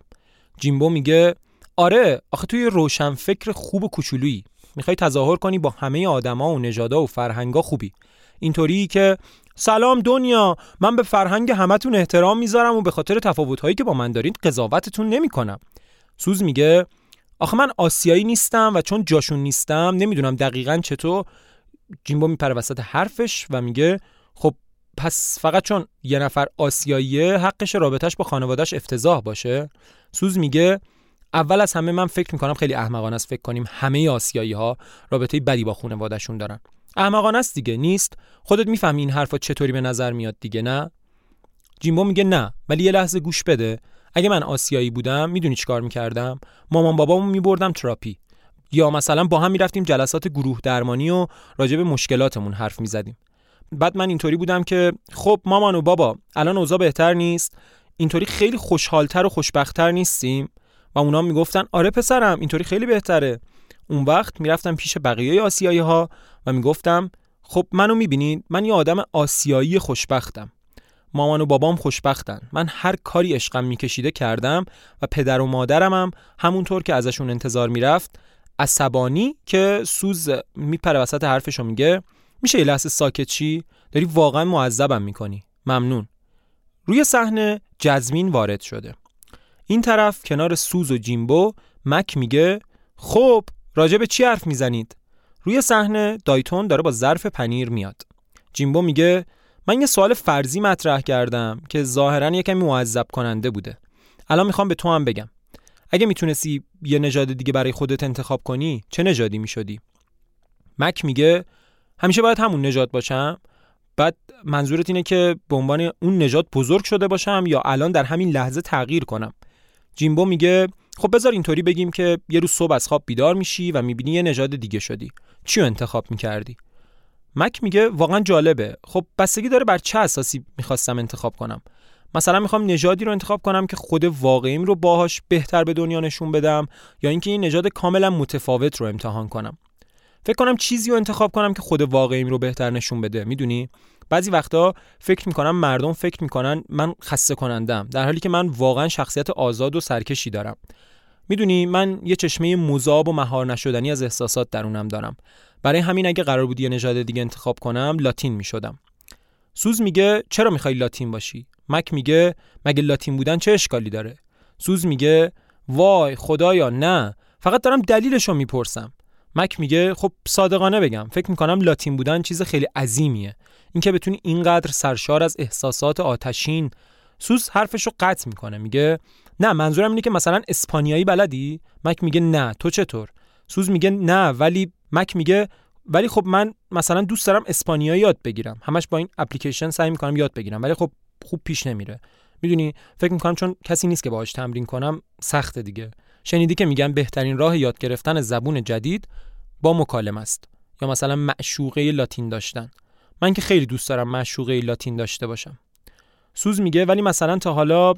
Speaker 1: جیمبو میگه آره آخه توی روشن فکر خوب و کوچولویی. می‌خوای تظاهر کنی با همه آدما و نژادا و فرهنگا خوبی. اینطوری که سلام دنیا من به فرهنگ همتون احترام می‌ذارم و به خاطر تفاوتهایی که با من دارید قضاوتتون نمی‌کنم. سوز میگه آخه من آسیایی نیستم و چون جاشون نیستم نمی‌دونم دقیقا چطور. جیمبو میپره وسط حرفش و میگه پس فقط چون یه نفر آسیاییه حقش رابطش با خانوادهش افتضاح باشه. سوز میگه اول از همه من فکر می‌کنم خیلی احمقانه است فکر کنیم همه آسیایی ها رابطه بدی با خانوادهشون دارن. احمقانه است دیگه نیست. خودت می‌فهمی این حرفا چطوری به نظر میاد دیگه نه؟ جیمبو میگه نه ولی یه لحظه گوش بده. اگه من آسیایی بودم می‌دونی چیکار می‌کردم؟ مامان بابامو میبردم تراپی. یا مثلا با هم می‌رفتیم جلسات گروه درمانی و راجع به مشکلاتمون حرف می‌زدیم. بعد من اینطوری بودم که خب مامان و بابا الان اوضاع بهتر نیست؟ اینطوری خیلی خوشحالتر و خوشبختتر نیستیم؟ و اونا می‌گفتن آره پسرم اینطوری خیلی بهتره. اون وقت می‌رفتم پیش بقیه آسیایی ها و می‌گفتم خب منو می‌بینید من یه آدم آسیایی خوشبختم. مامان و بابام خوشبختن. من هر کاری عشقم میکشیده کردم و پدر و مادرم هم همونطور که ازشون انتظار می‌رفت عصبانی که سوز میپره وسط حرفشو میگه. میشه یه لحظه ساکت چی داری واقعا معذبم می‌کنی. ممنون. روی صحنه جزمین وارد شده. این طرف کنار سوز و جیمبو مک میگه خب راجع به چی حرف می‌زنید؟ روی صحنه دایتون داره با ظرف پنیر میاد. جیمبو میگه من یه سوال فرضی مطرح کردم که ظاهرا یکمی معذب کننده بوده. الان می‌خوام به تو هم بگم. اگه می‌تونستی یه نژاد دیگه برای خودت انتخاب کنی چه نژادی می‌شدی؟ مک میگه همیشه باید همون نژاد باشم. بعد منظورت اینه که به عنوان اون نژاد بزرگ شده باشم یا الان در همین لحظه تغییر کنم؟ جیمبو میگه خب بذار اینطوری بگیم که یه روز صبح از خواب بیدار میشی و می‌بینی یه نژاد دیگه شدی. چی انتخاب می‌کردی؟ مک میگه واقعا جالبه. خب بستگی داره بر چه اساسی می‌خواستم انتخاب کنم؟ مثلا می‌خوام نژادی رو انتخاب کنم که خود واقعیم رو باهاش بهتر به دنیا نشون بدم یا اینکه این نژاد کاملا متفاوت رو امتحان کنم. فکر کنم چیزی رو انتخاب کنم که خود واقعیم رو بهتر نشون بده. می‌دونی؟ بعضی وقتا فکر می‌کنم مردم فکر می‌کنن من خسته کنندم در حالی که من واقعا شخصیت آزاد و سرکشی دارم. می‌دونی؟ من یه چشمه مذاب و مهار نشدنی از احساسات درونم دارم. برای همین اگه قرار بود یه نژاد دیگه انتخاب کنم لاتین می‌شدم. سوز میگه چرا می‌خوای لاتین باشی؟ مک میگه مگه لاتین بودن چه اشکالی داره؟ سوز میگه وای خدایا نه. فقط دارم دلیلش رو می‌پرسم. مک میگه خب صادقانه بگم فکر می‌کنم لاتین بودن چیز خیلی عظیمیه. اینکه بتونی اینقدر سرشار از احساسات آتشین سوز حرفش رو قطع می‌کنه میگه نه منظورم اینه که مثلا اسپانیایی بلدی؟ مک میگه نه تو چطور؟ سوز میگه نه ولی مک میگه ولی خب من مثلا دوست دارم اسپانیایی یاد بگیرم. همش با این اپلیکیشن سعی می‌کنم یاد بگیرم ولی خب خوب پیش نمیره. می‌دونی فکر می‌کنم چون کسی نیست که باهاش تمرین کنم سخته دیگه. شنیدی که میگن بهترین راه یاد گرفتن زبون جدید با مکالمه است یا مثلا معشوقه لاتین داشتن. من که خیلی دوست دارم معشوقه لاتین داشته باشم. سوز میگه ولی مثلا تا حالا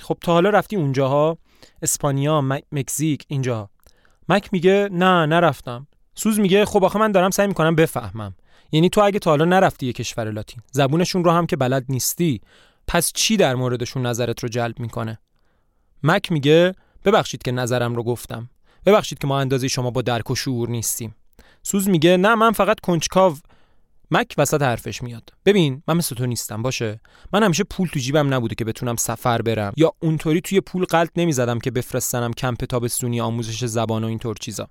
Speaker 1: خب تا حالا رفتی اونجاها اسپانیا مکزیک اینجا مک میگه نه نرفتم. سوز میگه خب آخه من دارم سعی می‌کنم بفهمم. یعنی تو اگه تا حالا نرفتی یه کشور لاتین زبونشون رو هم که بلد نیستی پس چی در موردشون نظرت رو جلب می‌کنه؟ مک میگه ببخشید که نظرم رو گفتم. ببخشید که ما اندازه شما با درک و شعور نیستیم. سوز میگه نه من فقط کنجکاو مک وسط حرفش میاد. ببین من مثل تو نیستم باشه؟ من همیشه پول تو جیبم نبوده که بتونم سفر برم. یا اونطوری توی پول قلط نمی‌زدم که بفرستنم کمپ تابستونی آموزش زبان و اینطور چیزا.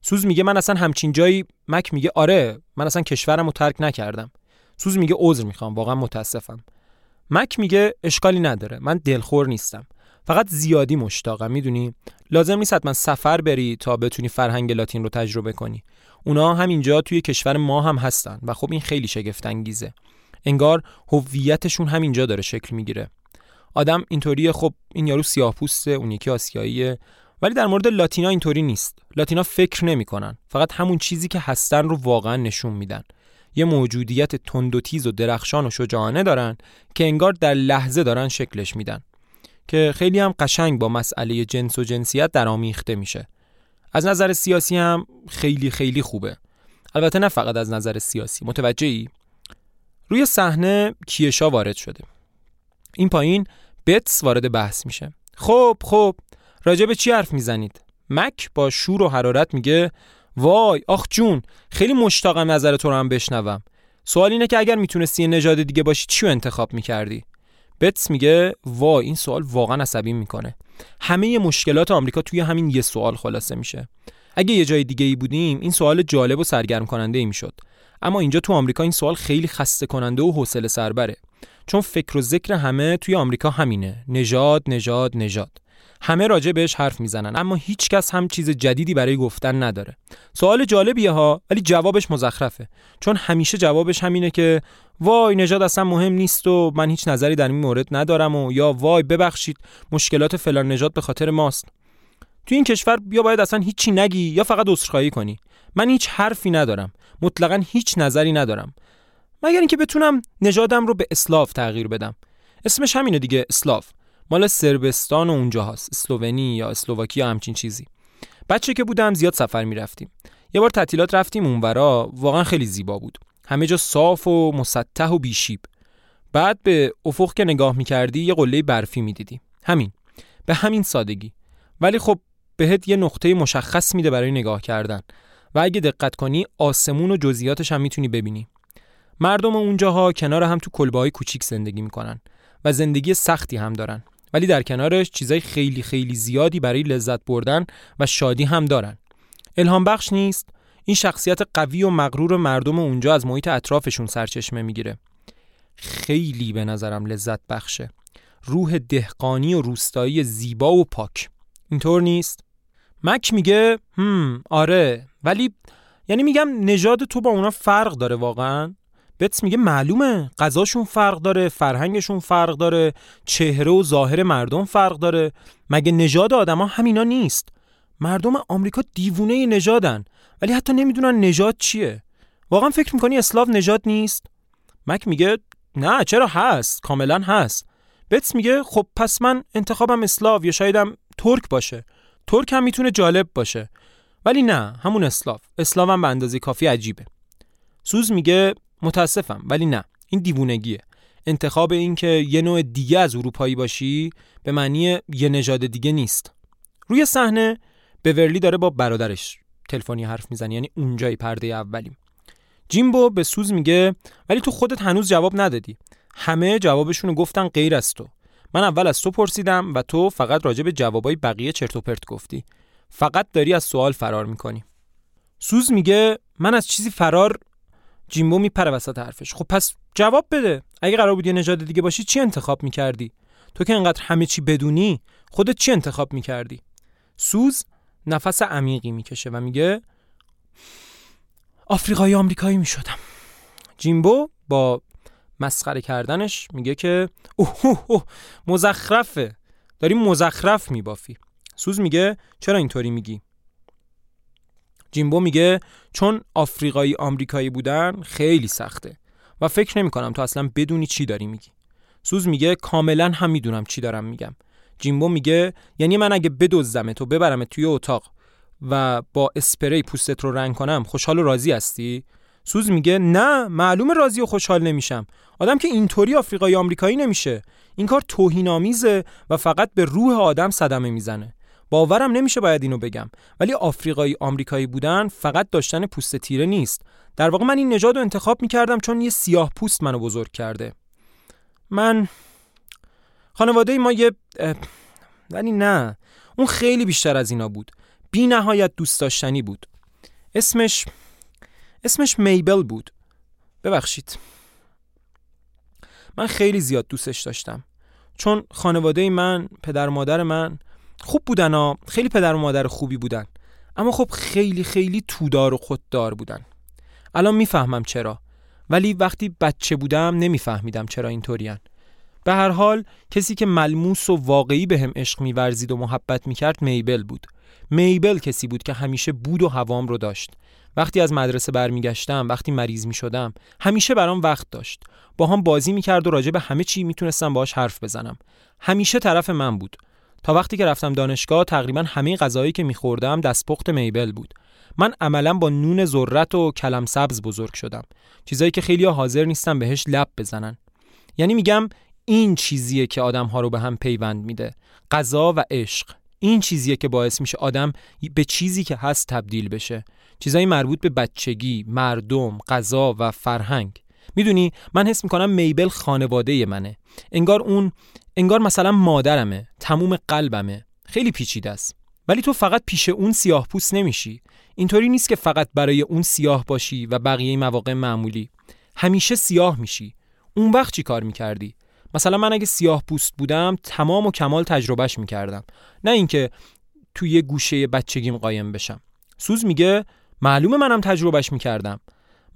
Speaker 1: سوز میگه من اصلا همچین جایی مک میگه آره من اصلا کشورم رو ترک نکردم. سوز میگه عذر می‌خوام واقعا متاسفم. مک میگه اشکالی نداره من دلخور نیستم. فقط زیادی مشتاقم می‌دونی لازم نیست حتما سفر بری تا بتونی فرهنگ لاتین رو تجربه کنی. اونا همینجا توی کشور ما هم هستن و خب این خیلی شگفت انگیزه انگار هویتشون همینجا داره شکل می‌گیره. آدم اینطوریه خب این یارو سیاه پوسته اون یکی آسیاییه. ولی در مورد لاتینا اینطوری نیست. لاتینا فکر نمی‌کنن. فقط همون چیزی که هستن رو واقعا نشون میدن. یه موجودیت تند و تیز و درخشان و شجاعانه دارن که انگار در لحظه دارن شکلش میدن. که خیلی هم قشنگ با مسئله جنس و جنسیت در آمیخته میشه. از نظر سیاسی هم خیلی خیلی خوبه. البته نه فقط از نظر سیاسی. متوجهی روی صحنه کیشا وارد شده. این پایین بتس وارد بحث میشه. خب خب راجع به چی حرف می‌زنید؟ مک با شور و حرارت میگه وای آخ جون خیلی مشتاقم نظر تو رو هم بشنوم. سوال اینه که اگر می‌تونستی نژاد دیگه باشی چی انتخاب می‌کردی؟ بتس میگه وای این سوال واقعا عصبی می‌کنه. همه مشکلات آمریکا توی همین یه سوال خلاصه میشه. اگه یه جای دیگه ای بودیم این سوال جالب و سرگرم کننده ای می‌شد. اما اینجا تو آمریکا این سوال خیلی خسته کننده و حوصله سربره چون فکر و ذکر همه توی آمریکا همینه. نژاد نژاد نژاد. همه راجع بهش حرف می‌زنن اما هیچکس هم چیز جدیدی برای گفتن نداره. سوال جالبیه ها ولی جوابش مزخرفه. چون همیشه جوابش همینه که وای نژاد اصلا مهم نیست و من هیچ نظری در این مورد ندارم و یا وای ببخشید مشکلات فلان نژاد به خاطر ماست. تو این کشور یا باید اصلا هیچی نگی یا فقط عذرخواهی کنی. من هیچ حرفی ندارم. مطلقا هیچ نظری ندارم. مگر اینکه بتونم نژادم رو به اسلاف تغییر بدم. اسمش همینه دیگه اسلاف. مال سربستان و اونجا هست اسلوونی یا اسلوواکی همچین چیزی. بچه که بودم زیاد سفر می‌رفتیم. یه بار تعطیلات رفتیم اونورا. واقعا خیلی زیبا بود. همه جا صاف و مسطح و بیشیب. بعد به افق که نگاه می‌کردی یه قله برفی می‌دیدی. همین. به همین سادگی. ولی خب بهت یه نقطه مشخص میده برای نگاه کردن. و اگه دقت کنی آسمون و جزئیاتش هم می‌تونی ببینی. مردم اونجاها کنار هم تو کلبه های کوچیک زندگی می‌کنن. و زندگی سختی هم دارن. ولی در کنارش چیزای خیلی خیلی زیادی برای لذت بردن و شادی هم دارن. الهام بخش نیست. این شخصیت قوی و مغرور مردم اونجا از محیط اطرافشون سرچشمه می‌گیره. خیلی به نظرم لذت بخشه. روح دهقانی و روستایی زیبا و پاک. اینطور نیست؟ مک میگه هم آره. ولی یعنی میگم نژاد تو با اونا فرق داره واقعا؟ بتس میگه معلومه غذاشون فرق داره فرهنگشون فرق داره چهره و ظاهر مردم فرق داره. مگه نژاد آدما همینا نیست؟ مردم آمریکا دیوونه نژادن ولی حتی نمی‌دونن نژاد چیه. واقعا فکر می‌کنی اسلاو نژاد نیست؟ مک میگه نه چرا هست؟ کاملا هست. بتس میگه خب پس من انتخابم اسلاو یا شایدم ترک باشه. ترک هم می‌تونه جالب باشه. ولی نه همون اسلاو. اسلاو هم به اندازه کافی عجیبه. سوز میگه متاسفم ولی نه. این دیوونگیه. انتخاب این که یه نوع دیگه از اروپایی باشی به معنی یه نژاد دیگه نیست. روی صحنه بورلی داره با برادرش تلفنی حرف می‌زنه یعنی اونجای پرده اولیم. جیمبو به سوز میگه ولی تو خودت هنوز جواب ندادی. همه جوابشون گفتن غیر از تو. من اول از تو پرسیدم و تو فقط راجع به جوابای بقیه چرت و پرت گفتی. فقط داری از سوال فرار می‌کنی. سوز میگه من از چیزی فرار جیمبو میپره وسط حرفش. خب پس جواب بده. اگه قرار بود یه نژاد دیگه باشی چی انتخاب می‌کردی؟ تو که انقدر همه چی بدونی خودت چی انتخاب می‌کردی؟ سوز نفس عمیقی می‌کشه و میگه آفریقایی آمریکایی می‌شدم. جیمبو با مسخره کردنش میگه که اوه, اوه, اوه مزخرفه. داری مزخرف میبافی. سوز میگه چرا اینطوری میگی؟ جیمبو میگه چون آفریقایی آمریکایی بودن خیلی سخته و فکر نمی کنم تو اصلا بدونی چی داری میگی. سوز میگه کاملا هم می‌دونم چی دارم میگم. جیمبو میگه یعنی من اگه بدزدم تو ببرم توی اتاق و با اسپری پوستت رو رنگ کنم خوشحال و راضی هستی؟ سوز میگه نه معلوم راضی و خوشحال نمیشم. آدم که اینطوری آفریقایی آمریکایی نمیشه. این کار توهین آمیزه و فقط به روح آدم صدمه می‌زنه. باورم نمیشه باید اینو بگم. ولی آفریقایی آمریکایی بودن فقط داشتن پوست تیره نیست. در واقع من این نژاد رو انتخاب می‌کردم چون یه سیاه پوست منو بزرگ کرده. من خانواده ما یه ولی نه. اون خیلی بیشتر از اینا بود. بی نهایت دوست داشتنی بود. اسمش اسمش میبل بود. ببخشید. من خیلی زیاد دوستش داشتم. چون خانواده من پدر مادر من خوب بودن ها خیلی پدر و مادر خوبی بودن. اما خب خیلی خیلی تودار و خوددار بودن. الان می‌فهمم چرا. ولی وقتی بچه بودم نمیفهمیدم چرا اینطورین به هر حال کسی که ملموس و واقعی به هم عشق میورزید و محبت می‌کرد میبل بود. میبل کسی بود که همیشه بود و هوام رو داشت. وقتی از مدرسه برمیگشتم وقتی مریض می‌شدم همیشه برام وقت داشت. با هم بازی می‌کرد و راجع به همه چی می‌تونستم باهاش حرف بزنم. همیشه طرف من بود. تا وقتی که رفتم دانشگاه تقریبا همه غذایی که میخوردم دستپخت میبل بود. من عملا با نون ذرت و کلم سبز بزرگ شدم. چیزایی که خیلی حاضر نیستن بهش لب بزنن. یعنی میگم این چیزیه که آدم ها رو به هم پیوند میده. غذا و عشق. این چیزیه که باعث میشه آدم به چیزی که هست تبدیل بشه. چیزایی مربوط به بچگی، مردم، غذا و فرهنگ. می‌دونی؟ من حس می‌کنم میبل خانواده منه. انگار اون انگار مثلا مادرمه تموم قلبمه. خیلی پیچیده است. ولی تو فقط پیش اون سیاه پوست نمیشی. اینطوری نیست که فقط برای اون سیاه باشی و بقیه مواقع معمولی. همیشه سیاه میشی. اون وقت چی کار می‌کردی؟ مثلا من اگه سیاه پوست بودم تمام و کمال تجربهش می‌کردم. نه اینکه توی یه گوشه بچگیم قایم بشم. سوز میگه معلومه منم تجربهش می‌کردم.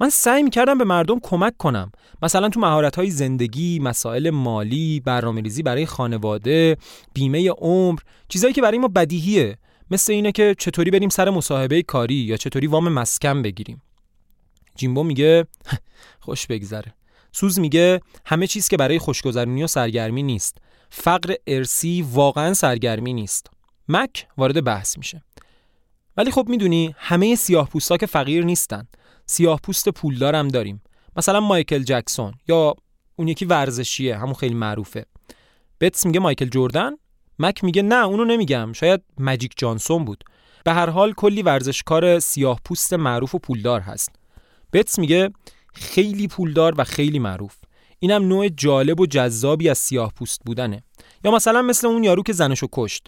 Speaker 1: من سعی می‌کردم به مردم کمک کنم. مثلا تو های زندگی مسائل مالی برنامه‌ریزی برای خانواده بیمه عمر چیزایی که برای ما بدیهیه. مثل اینه که چطوری بریم سر مصاحبه کاری یا چطوری وام مسکن بگیریم. جیمبو میگه خوش بگذره. سوز میگه همه چیز که برای خوشگذرونی و سرگرمی نیست. فقر ارسی واقعا سرگرمی نیست. مک وارد بحث میشه. ولی خب می‌دونی همه سیاه پوستا که فقیر نیستن. سیاه پوست پولدار هم داریم. مثلا مایکل جکسون یا اون یکی ورزشیه همون خیلی معروفه. بتس میگه مایکل جردن مک میگه نه اونو نمیگم. شاید مجیک جانسون بود. به هر حال کلی ورزشکار سیاه پوست معروف و پولدار هست. بتس میگه خیلی پولدار و خیلی معروف. اینم نوع جالب و جذابی از سیاه پوست بودنه. یا مثلا مثل اون یارو که زنشو کشت.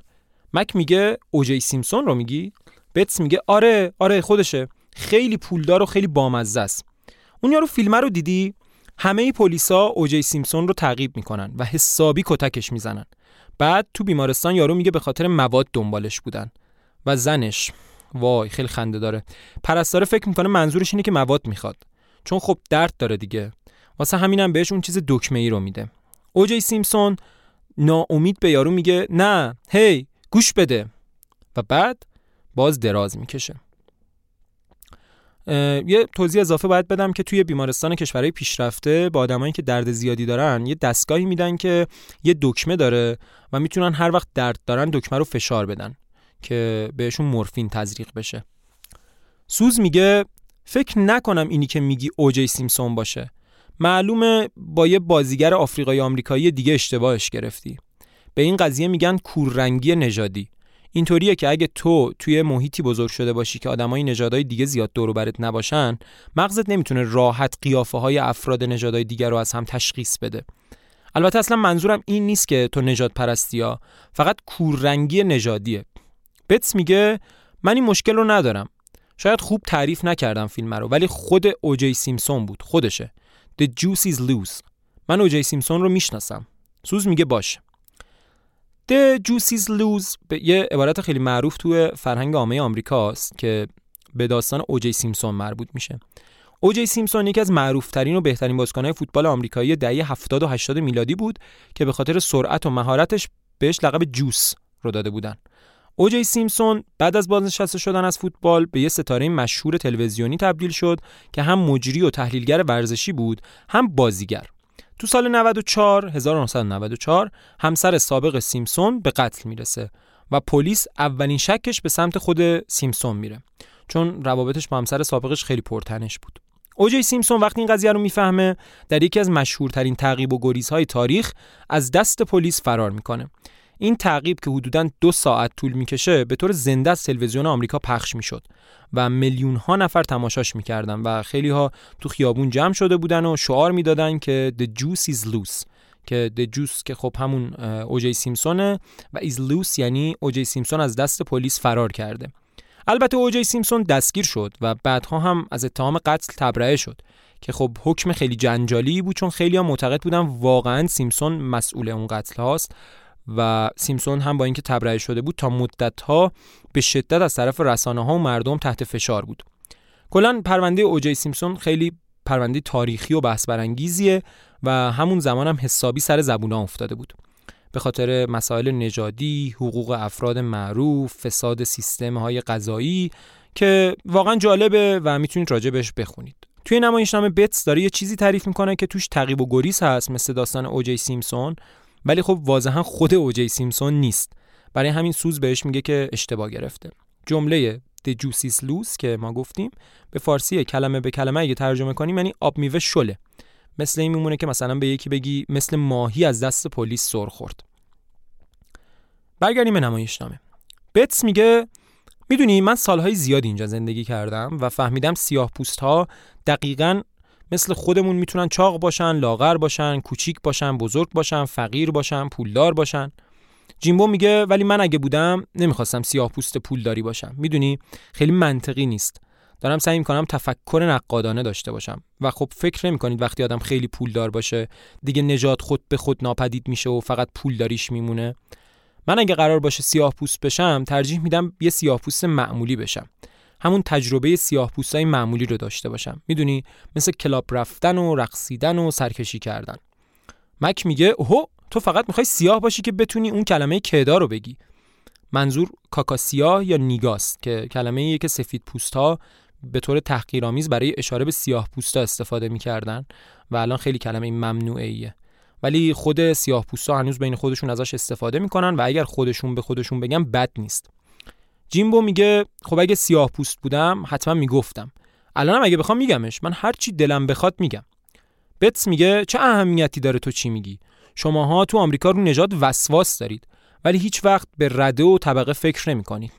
Speaker 1: مک میگه اوجی سیمسون رو میگی؟ بتس میگه آره آره خودشه. خیلی پولدار و خیلی بامزه است. اون یارو فیلم رو دیدی؟ همه پلیسا اوجی سیمسون رو تعقیب می‌کنن و حسابی کتکش می‌زنن. بعد تو بیمارستان یارو میگه به خاطر مواد دنبالش بودن. و زنش وای خیلی خنده داره. پرستاره فکر می‌کنه منظورش اینه که مواد می‌خواد. چون خب درد داره دیگه. واسه همینم بهش اون چیز دکمه ای رو میده. اوجی سیمسون ناامید به یارو میگه نه هی گوش بده. و بعد باز دراز می‌کشه. یه توضیح اضافه باید بدم که توی بیمارستان کشورهای پیشرفته با آدمایی که درد زیادی دارن یه دستگاهی میدن که یه دکمه داره و می‌تونن هر وقت درد دارن دکمه رو فشار بدن که بهشون مورفین تزریق بشه. سوز میگه فکر نکنم اینی که میگی اوجی سیمسون باشه. معلومه با یه بازیگر آفریقایی آمریکایی دیگه اشتباهش گرفتی. به این قضیه میگن کوررنگی نژادی. اینطوریه که اگه تو توی محیطی بزرگ شده باشی که آدمای نژادهای دیگه زیاد دور برت نباشن مغزت نمی‌تونه راحت قیافه های افراد نژادهای دیگر رو از هم تشخیص بده. البته اصلا منظورم این نیست که تو نژاد پرستی ها فقط کوررنگی نژادیه. بتس میگه من این مشکل رو ندارم. شاید خوب تعریف نکردم فیلم رو ولی خود اوجی سیمسون بود خودشه. The Juice is Loose. من اوجی سیمسون رو می‌شناسم. سوز میگه باشه. The Juice is Loose به یه عبارت خیلی معروف تو فرهنگ عامه آمریکاست که به داستان اوجی سیمسون مربوط میشه. اوجی سیمسون یکی از معروفترین و بهترین بازیکن‌های فوتبال آمریکایی دهه 70 و 80 میلادی بود که به خاطر سرعت و مهارتش بهش لقب جوس رو داده بودن. اوجی سیمسون بعد از بازنشسته شدن از فوتبال به یه ستاره مشهور تلویزیونی تبدیل شد که هم مجری و تحلیلگر ورزشی بود هم بازیگر. تو سال 94 1994 همسر سابق سیمسون به قتل می‌رسه و پلیس اولین شکش به سمت خود سیمسون میره. چون روابطش با همسر سابقش خیلی پرتنش بود. اوجی سیمسون وقتی این قضیه رو می‌فهمه در یکی از مشهورترین تعقیب و گریزهای تاریخ از دست پلیس فرار می‌کنه. این تعقیب که حدوداً دو ساعت طول می‌کشه به طور زنده از تلویزیون آمریکا پخش می‌شد و میلیون ها نفر تماشاش می‌کردن و خیلی ها تو خیابون جمع شده بودن و شعار می‌دادن که the juice is loose که the juice که خب همون اوجی سیمسونه و is loose یعنی اوجی سیمسون از دست پلیس فرار کرده. البته اوجی سیمسون دستگیر شد و بعدها هم از اتهام قتل تبرئه شد که خب حکم خیلی جنجالی بود چون خیلی ها معتقد بودن واقعا سیمسون مسئول اون قتل هاست و سیمسون هم با اینکه تبرئه شده بود تا مدت ها به شدت از طرف رسانه ها و مردم تحت فشار بود. کلا پرونده اوجی سیمسون خیلی پرونده تاریخی و بحث برانگیزیه و همون زمان هم حسابی سر زبونا افتاده بود. به خاطر مسائل نژادی، حقوق افراد معروف، فساد سیستم های غذایی که واقعا جالبه و می‌تونید راجبش بخونید. توی نمایشنامه بتس داره یه چیزی تعریف می‌کنه که توش تقیب و گریز هست مثل داستان اوجی سیمسون. ولی خب واضحا خود اوجی سیمسون نیست. برای همین سوز بهش میگه که اشتباه گرفته. جمله د جوسیس لوس که ما گفتیم به فارسی کلمه به کلمه اگه ترجمه کنیم یعنی آب میوه شله. مثل این میمونه که مثلا به یکی بگی مثل ماهی از دست پلیس سر خورد. برگردیم به نمایشنامه. بتس میگه می‌دونی من سالهای زیادی اینجا زندگی کردم و فهمیدم سیاه پوست ها دقیقا مثل خودمون می‌تونن چاق باشن، لاغر باشن، کوچیک باشن، بزرگ باشن، فقیر باشن، پولدار باشن. جیمبو میگه ولی من اگه بودم نمی‌خواستم سیاه پوست پولداری باشم. می‌دونی خیلی منطقی نیست. دارم سعی می‌کنم تفکر نقادانه داشته باشم و خب فکر نمی کنید وقتی آدم خیلی پولدار باشه دیگه نجات خود به خود ناپدید میشه و فقط پولداریش میمونه من اگه قرار باشه سیاه پوست بشم ترجیح میدم یه سیاه پوست معمولی بشم همون تجربه سیاه های معمولی رو داشته باشم. می‌دونی؟ مثل کلاب رفتن و رقصیدن و سرکشی کردن. مک میگه اوه تو فقط می‌خوای سیاه باشی که بتونی اون کلمه کدا رو بگی. منظور کاکا سیاه یا نیگاست که کلمه که سفید پوست ها به طور تحقیرآمیز برای اشاره به سیاه پوستا استفاده می‌کردن و الان خیلی کلمه ممنوعه ولی خود سیاه پوستا هنوز بین خودشون ازش استفاده می‌کنن و اگر خودشون به خودشون بگن بد نیست. جیمبو میگه خب اگه سیاه پوست بودم حتما می‌گفتم. الانم اگه بخوام میگمش من هر چی دلم بخواد میگم. بتس میگه چه اهمیتی داره تو چی میگی؟ شماها تو آمریکا رو نجات وسواس دارید ولی هیچ وقت به رده و طبقه فکر نمی کنید.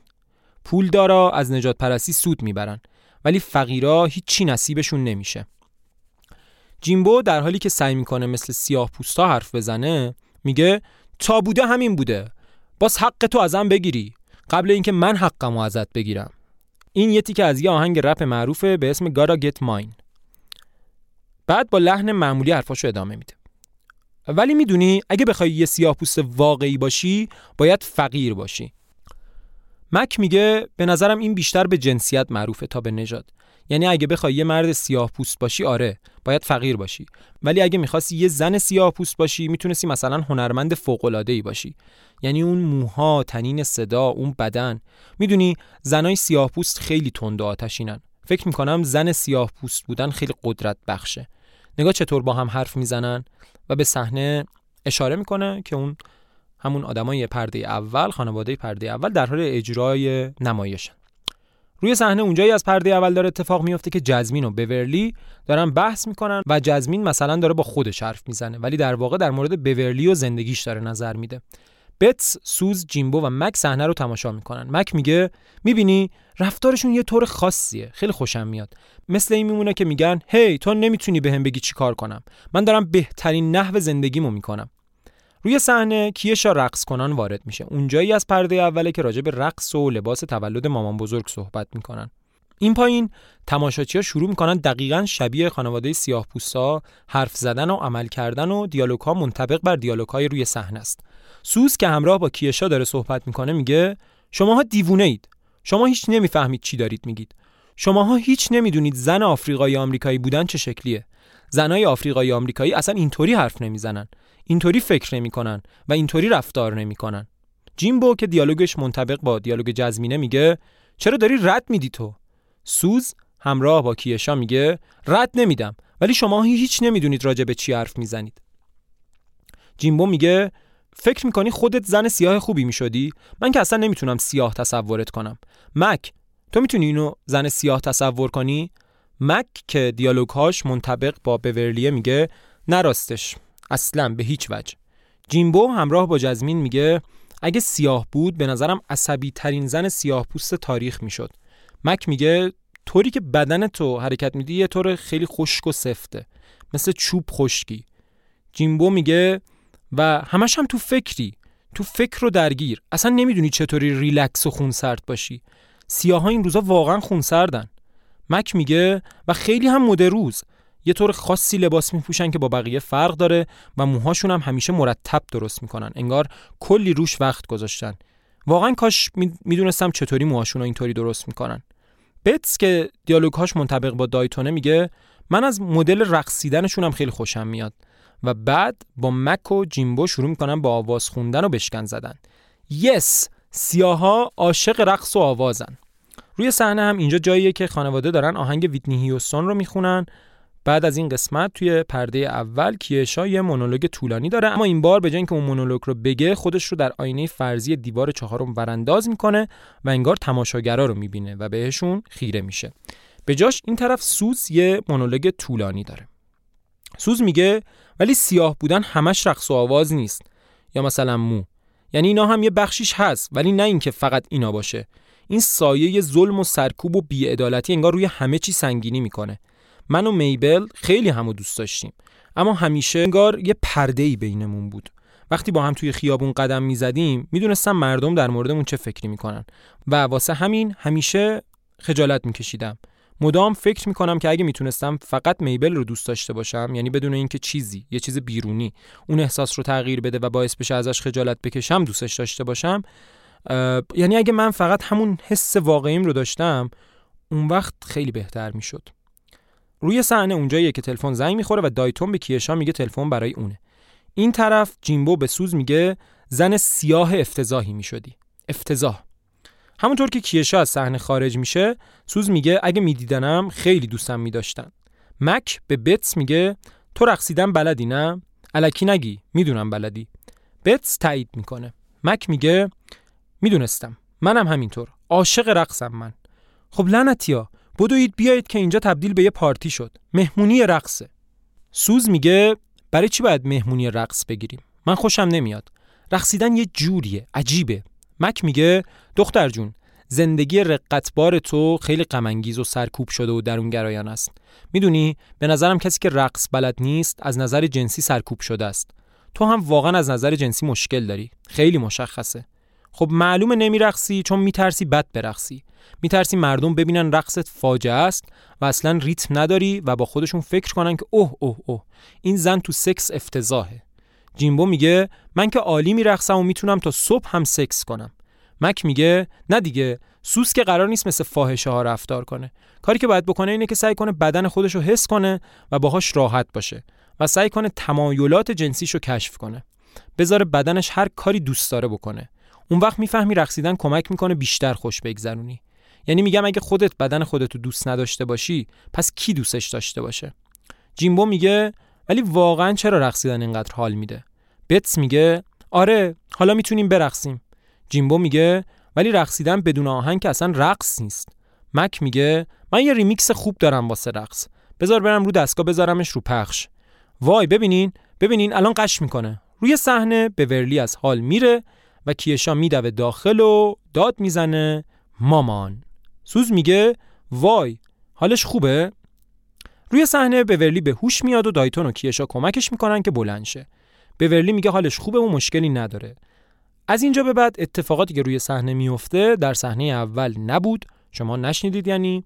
Speaker 1: پولدارا از نجات پرستی سود می‌برن ولی فقیرا هیچی نصیبشون نمیشه. جیمبو در حالی که سعی می‌کنه مثل سیاه پوستا حرف بزنه میگه تا بوده همین بوده. باز حق تو ازم بگیری. قبل اینکه من حقمو ازت بگیرم. این یه تیکه از یه آهنگ رپ معروفه به اسم Gotta Get Mine. بعد با لحن معمولی حرفاشو ادامه میده. ولی می‌دونی اگه بخوای یه سیاه پوست واقعی باشی باید فقیر باشی. مک میگه به نظرم این بیشتر به جنسیت معروفه تا به نژاد. یعنی اگه بخوای یه مرد سیاه پوست باشی آره باید فقیر باشی. ولی اگه می‌خواستی یه زن سیاه پوست باشی می‌تونستی مثلا هنرمند فوق العاده ای باشی. یعنی اون موها تنین صدا اون بدن. می‌دونی زنای سیاه پوست خیلی تند و آتشینن. فکر می‌کنم زن سیاه پوست بودن خیلی قدرت بخشه. نگاه چطور با هم حرف می‌زنن؟ و به صحنه اشاره می‌کنه که اون همون آدمای پرده اول خانواده پرده اول در حال اجرای نمایشن. روی صحنه اونجایی از پرده اول داره اتفاق میفته که جزمین و بورلی دارن بحث می‌کنن و جزمین مثلا داره با خودش حرف می‌زنه ولی در واقع در مورد بورلی و زندگیش داره نظر میده بتس، سوز، جیمبو و مک صحنه رو تماشا می‌کنن. مک میگه می‌بینی رفتارشون یه طور خاصیه. خیلی خوشم میاد. مثل این میمونه که میگن هی تو نمی‌تونی بهم بگی چی کار کنم. من دارم بهترین نحو زندگیمو می‌کنم. روی صحنه کیشا رقص کنان وارد میشه. اونجایی از پرده اوله که راجع به رقص و لباس تولد مامان بزرگ صحبت می‌کنن. این پایین تماشاچی‌ها شروع می‌کنن دقیقا شبیه خانواده سیاه پوستا حرف زدن و عمل کردن و دیالوگ ها منطبق بر دیالوگ های روی صحنه است. سوز که همراه با کیشا داره صحبت می‌کنه میگه شماها دیوونه اید. شما هیچ نمی‌فهمید چی دارید میگید. شماها هیچ نمی‌دونید زن آفریقایی آمریکایی بودن چه شکلیه. زنای آفریقایی آمریکایی اصلا اینطوری حرف نمی‌زنن. اینطوری فکر نمی‌کنن و اینطوری رفتار نمی‌کنن. جیمبو که دیالوگش منطبق با دیالوگ جزمینه میگه چرا داری رد میدی تو؟ سوز همراه با کیشا میگه رد نمیدم ولی شما هیچ نمی‌دونید راجع به چی حرف می‌زنید. جیمبو میگه فکر می‌کنی خودت زن سیاه خوبی می‌شدی؟ من که اصلا نمی‌تونم سیاه تصورت کنم. مک تو می‌تونی اینو زن سیاه تصور کنی؟ مک که دیالوگهاش منطبق با بورلیه میگه نراستش اصلا به هیچ وجه. جیمبو همراه با جزمین میگه اگه سیاه بود به نظرم عصبی ترین زن سیاه پوست تاریخ می‌شد. مک میگه طوری که بدن تو حرکت میدی یه طور خیلی خشک و سفته. مثل چوب خشکی. جیمبو میگه و همش هم تو فکری. تو فکر رو درگیر. اصلا نمی‌دونی چطوری ریلکس و خونسرد باشی. سیاه ها این روزا واقعا خونسردن. مک میگه و خیلی هم مدروز یه طور خاصی لباس میپوشن که با بقیه فرق داره و موهاشون هم همیشه مرتب درست می‌کنن. انگار کلی روش وقت گذاشتن. واقعا کاش می‌دونستم چطوری موهاشون رو اینطوری درست می‌کنن. بتس که دیالوگهاش منطبق با دایتونه میگه من از مدل رقصیدنشون هم خیلی خوشم میاد و بعد با مک و جیمبو شروع می‌کنن با آواز خوندن و بشکن زدن. یس! سیاها عاشق رقص و آوازن. روی صحنه هم اینجا جاییه که خانواده دارن آهنگ ویتنی هیوستون رو می‌خونن بعد از این قسمت توی پرده اول کیشا یه مونولوگ طولانی داره اما این بار به جای اینکه اون مونولوگ رو بگه خودش رو در آینه فرضی دیوار چهارم ورانداز می‌کنه و انگار تماشاگرا رو می‌بینه و بهشون خیره میشه. به جاش این طرف سوز یه مونولوگ طولانی داره. سوز میگه ولی سیاه بودن همش رقص و آواز نیست. یا مثلا مو. یعنی اینا هم یه بخشیش هست ولی نه اینکه فقط اینا باشه. این سایه ظلم و سرکوب و بیعدالتی انگار روی همه چی سنگینی می‌کنه. من و میبل خیلی همو دوست داشتیم. اما همیشه انگار یه پرده ای بینمون بود. وقتی با هم توی خیابون قدم می‌زدیم می‌دونستم مردم در موردمون چه فکری می‌کنن. و واسه همین همیشه خجالت میکشیدم. مدام فکر می‌کنم که اگه می‌تونستم فقط میبل رو دوست داشته باشم یعنی بدون اینکه چیزی یه چیز بیرونی اون احساس رو تغییر بده و باعث بشه ازش خجالت بکشم دوستش داشته باشم یعنی اگه من فقط همون حس واقعیم رو داشتم اون وقت خیلی بهتر می‌شد. روی صحنه اونجاییه که تلفن زنگ می‌خوره و دایتون به کیشا میگه تلفن برای اونه. این طرف جیمبو به سوز میگه زن سیاه افتضاحی می‌شدی. افتضاح. همونطور که کیشا از صحنه خارج میشه سوز میگه اگه میدیدنم خیلی دوستم میداشتن. مک به بتس میگه تو رقصیدن بلدی نه؟ الکی نگی می‌دونم بلدی. بتس تایید می‌کنه. مک میگه می‌دونستم. منم همینطور. عاشق رقصم من. خب لعنتیا. بدوید بیایید که اینجا تبدیل به یه پارتی شد. مهمونی رقصه. سوز میگه برای چی باید مهمونی رقص بگیریم؟ من خوشم نمیاد. رقصیدن یه جوریه عجیبه. مک میگه دختر جون زندگی رقتبار تو خیلی غمانگیز و سرکوب شده و درونگرایان است. می‌دونی به نظرم کسی که رقص بلد نیست از نظر جنسی سرکوب شده است. تو هم واقعا از نظر جنسی مشکل داری. خیلی مشخصه. خب معلومه نمیرقصی چون میترسی بد برقصی میترسی مردم ببینن رقصت فاجعه است و اصلا ریتم نداری و با خودشون فکر کنن که اوه اوه اوه. این زن تو سکس افتضاحه. جیمبو میگه من که عالی میرقصم و می‌تونم تا صبح هم سکس کنم. مک میگه نه دیگه سوس که قرار نیست مثل فاحشه ها رفتار کنه. کاری که باید بکنه اینه که سعی کنه بدن خودش رو حس کنه و باهاش راحت باشه و سعی کنه تمایلات جنسیش رو کشف کنه. بذاره بدنش هر کاری دوست داره بکنه. اون وقت می‌فهمی رقصیدن کمک می‌کنه بیشتر خوش بگذرونی. یعنی میگم اگه خودت بدن خودتو دوست نداشته باشی پس کی دوستش داشته باشه؟ جیمبو میگه ولی واقعا چرا رقصیدن اینقدر حال میده؟ بتس میگه آره حالا می‌تونیم برقصیم. جیمبو میگه ولی رقصیدن بدون آهنگ که اصلا رقص نیست. مک میگه من یه ریمیکس خوب دارم واسه رقص. بذار برم رو دستگاه بذارمش رو پخش. وای ببینین ببینین الان غش می‌کنه. روی صحنه بورلی از حال میره. و کیشا میدوه داخل و داد می‌زنه مامان. سوز میگه وای حالش خوبه؟ روی صحنه بورلی به هوش میاد و دایتون و کیشا کمکش می‌کنن که بلند شه. ورلی میگه حالش خوبه و مشکلی نداره. از اینجا به بعد اتفاقاتی که روی صحنه میفته در صحنه اول نبود. شما نشنیدید یعنی.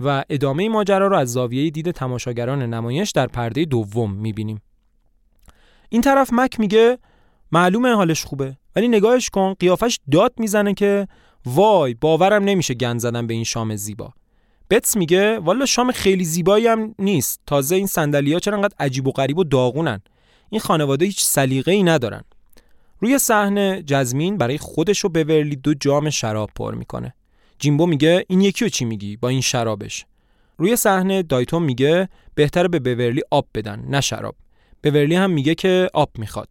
Speaker 1: و ادامه ماجرا رو از زاویه دید تماشاگران نمایش در پرده دوم می‌بینیم. این طرف مک میگه معلومه حالش خوبه. ولی نگاهش کن قیافش داد می‌زنه که وای باورم نمیشه گند زدن به این شام زیبا. بتس میگه والا شام خیلی زیبایی هم نیست. تازه این صندلی‌ها چرا انقدر عجیب و غریب و داغونن؟ این خانواده هیچ سلیقه ای ندارن. روی صحنه جزمین برای خودش و بورلی دو جام شراب پر می‌کنه. جیمبو میگه این یکی رو چی میگی با این شرابش؟ روی صحنه دایتون میگه بهتره به بورلی آب بدن نه شراب. بورلی هم میگه که آب می‌خواد.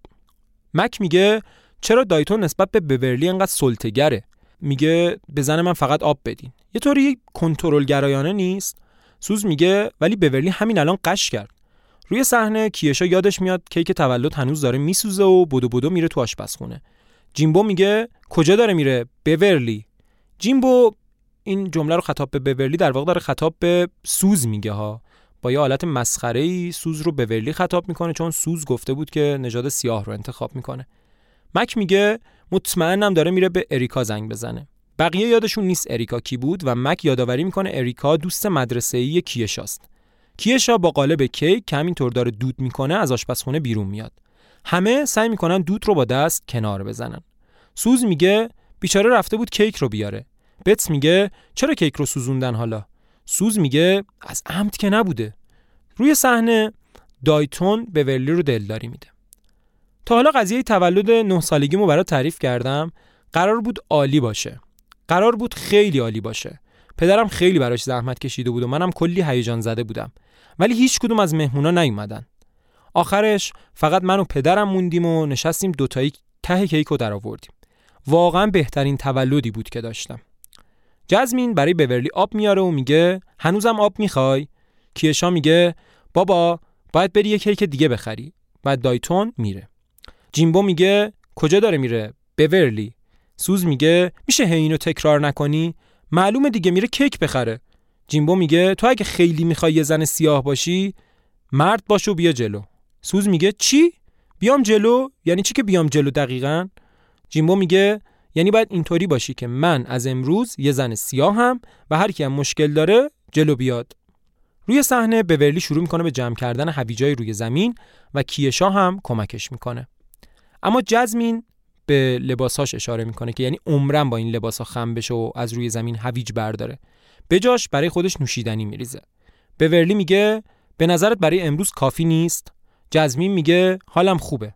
Speaker 1: مک میگه چرا دایتون نسبت به بورلی انقدر سلطگره میگه به زن من فقط آب بدین. یه طوری کنترلگرایانه نیست؟ سوز میگه ولی بورلی همین الان قش کرد. روی صحنه کیشا یادش میاد کیک تولد هنوز داره میسوزه و بدو بدو میره تو آشپزخونه. جیمبو میگه کجا داره میره؟ بورلی. جیمبو این جمله رو خطاب به بورلی در واقع داره خطاب به سوز میگه ها. با یه حالت مسخره ای سوز رو بورلی خطاب می‌کنه چون سوز گفته بود که نژاد سیاه رو انتخاب می‌کنه. مک میگه مطمئنم داره میره به اریکا زنگ بزنه. بقیه یادشون نیست اریکا کی بود و مک یادآوری می‌کنه اریکا دوست مدرسه‌ای کیشاست. کیشا با قالب کیک که همینطور داره دود می‌کنه از آشپزخونه بیرون میاد. همه سعی می‌کنن دود رو با دست کنار بزنن. سوز میگه بیچاره رفته بود کیک رو بیاره. بتس میگه چرا کیک رو سوزوندن حالا؟ سوز میگه از عمد که نبوده. روی صحنه دایتون به ورلی رو دلداری میده. تا حالا قضیه تولد نه سالگیمو برات تعریف کردم. قرار بود عالی باشه. قرار بود خیلی عالی باشه. پدرم خیلی براش زحمت کشیده بود و منم کلی هیجان زده بودم. ولی هیچ کدوم از مهمونا نیومدن. آخرش فقط من و پدرم موندیم و نشستیم دوتایی ته کیک رو در آوردیم. واقعا بهترین تولدی بود که داشتم. جزمین برای بورلی آب میاره و میگه هنوزم آب می‌خوای؟ کیشا میگه بابا باید بری یه کیک دیگه بخری. بعد دایتون میره. جیمبو میگه کجا داره میره؟ بورلی سوز میگه میشه اینو تکرار نکنی؟ معلومه دیگه میره کیک بخره. جیمبو میگه تو اگه خیلی می‌خوای یه زن سیاه باشی مرد باش و بیا جلو. سوز میگه چی؟ بیام جلو؟ یعنی چی که بیام جلو دقیقا؟ جیمبو میگه یعنی باید اینطوری باشی که من از امروز یه زن سیاه هم و هر کی هم مشکل داره جلو بیاد. روی صحنه بورلی شروع می‌کنه به جمع کردن هویجای روی زمین و کیشا هم کمکش می‌کنه. اما جزمین به لباساش اشاره می‌کنه که یعنی عمرن با این لباسا خم بشه و از روی زمین هویج برداره. بجاش برای خودش نوشیدنی میریزه. بورلی میگه به نظرت برای امروز کافی نیست؟ جزمین میگه حالم خوبه.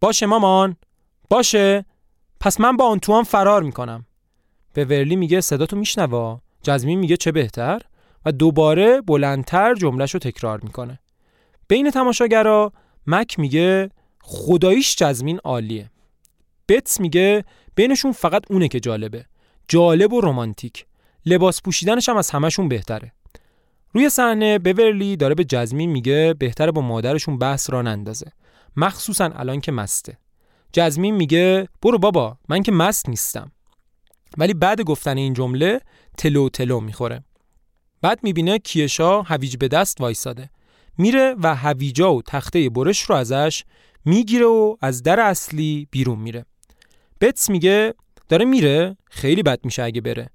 Speaker 1: باشه مامان. باشه. پس من با آنتوان فرار می‌کنم. به ورلی میگه صدا تو میشنوا جزمین میگه چه بهتر؟ و دوباره بلندتر جملهشو تکرار می‌کنه. بین تماشاگرا مک میگه خداییش جزمین عالیه. بتس میگه بینشون فقط اونه که جالبه. جالب و رمانتیک. لباس پوشیدنش هم از همشون بهتره. روی صحنه بورلی داره به جزمین میگه بهتره با مادرشون بحث را نندازه. مخصوصا الان که مسته. جزمین میگه برو بابا من که مست نیستم. ولی بعد گفتن این جمله تلو تلو می‌خوره. بعد می‌بینه کیشا هویج به دست وایساده. میره و هویجا و تخته برش رو ازش می‌گیره و از در اصلی بیرون میره. بتس میگه داره میره خیلی بد میشه اگه بره.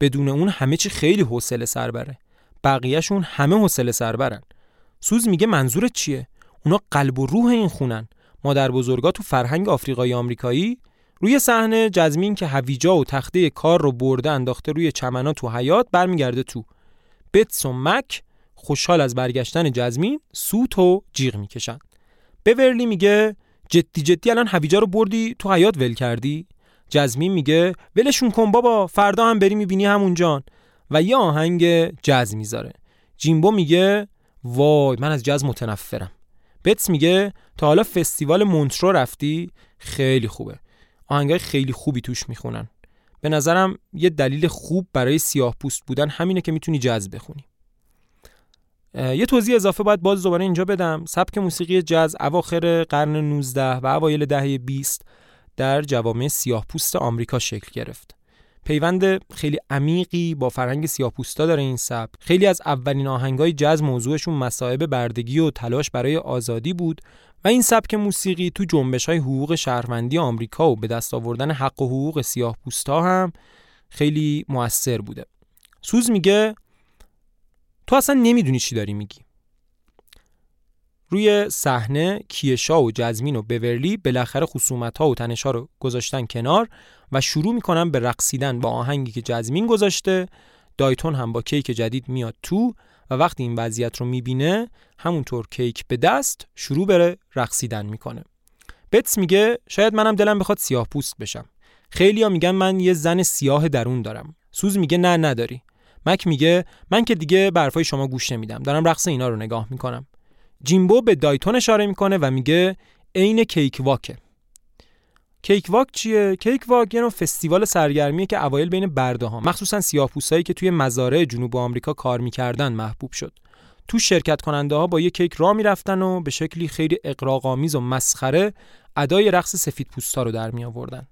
Speaker 1: بدون اون همه چی خیلی حوصله سر بره. بقیهشون همه حوصله سر برن. سوز میگه منظورت چیه؟ اونا قلب و روح این خونن. مادر بزرگا تو فرهنگ آفریقایی آمریکایی روی صحنه جزمین که هویجا و تخته کار رو برده انداخته روی چمنا تو حیات برمیگرده تو. بتس و مک خوشحال از برگشتن جزمین سوت و جیغ می‌کشن. بورلی میگه جدی جدی الان هویجا رو بردی تو حیات ول کردی. جزمین میگه ولشون کن بابا فردا هم بری می‌بینی همونجان و یه آهنگ جز می‌ذاره. جیمبو میگه وای من از جز متنفرم. بتس میگه تا حالا فستیوال مونترو رفتی؟ خیلی خوبه. آهنگای خیلی خوبی توش می‌خونن. به نظرم یه دلیل خوب برای سیاه پوست بودن همینه که می‌تونی جز بخونی. یه توضیح اضافه باید باز دوباره اینجا بدم. سبک موسیقی جز اواخر قرن 19 و اوایل دهه 20 در جوامع سیاه پوست آمریکا شکل گرفت. پیوند خیلی عمیقی با فرهنگ سیاهپوستا داره این سبک. خیلی از اولین آهنگای جز موضوعشون مسائب بردگی و تلاش برای آزادی بود و این سبک موسیقی تو جنبش های حقوق شهروندی آمریکا و به دست آوردن حق و حقوق سیاهپوستا هم خیلی موثر بوده. سوز میگه تو اصلا نمی‌دونی چی داری میگی. روی صحنه کیشا و جزمین و بورلی بالاخره خصومت ها و تنش ها رو گذاشتن کنار و شروع می‌کنن به رقصیدن با آهنگی که جزمین گذاشته. دایتون هم با کیک جدید میاد تو و وقتی این وضعیت رو می‌بینه همونطور کیک به دست شروع بره رقصیدن می‌کنه. بتس میگه شاید منم دلم بخواد سیاه پوست بشم. خیلیا میگن من یه زن سیاه درون دارم. سوز میگه نه نداری. مک میگه من که دیگه برفای شما گوش نمیدم. دارم رقص اینا رو نگاه می‌کنم. جیمبو به دایتون اشاره می‌کنه و میگه عین کیک واکه کیک واک چیه کیک واک یه نوع فستیوال سرگرمیه که اوایل بین برده ها مخصوصا سیاه‌پوستایی که توی مزارع جنوب آمریکا کار می‌کردن محبوب شد تو شرکت کننده ها با یه کیک را می‌رفتن و به شکلی خیلی اقراق‌آمیز و مسخره ادای رقص سفید پوستا رو در می آوردن.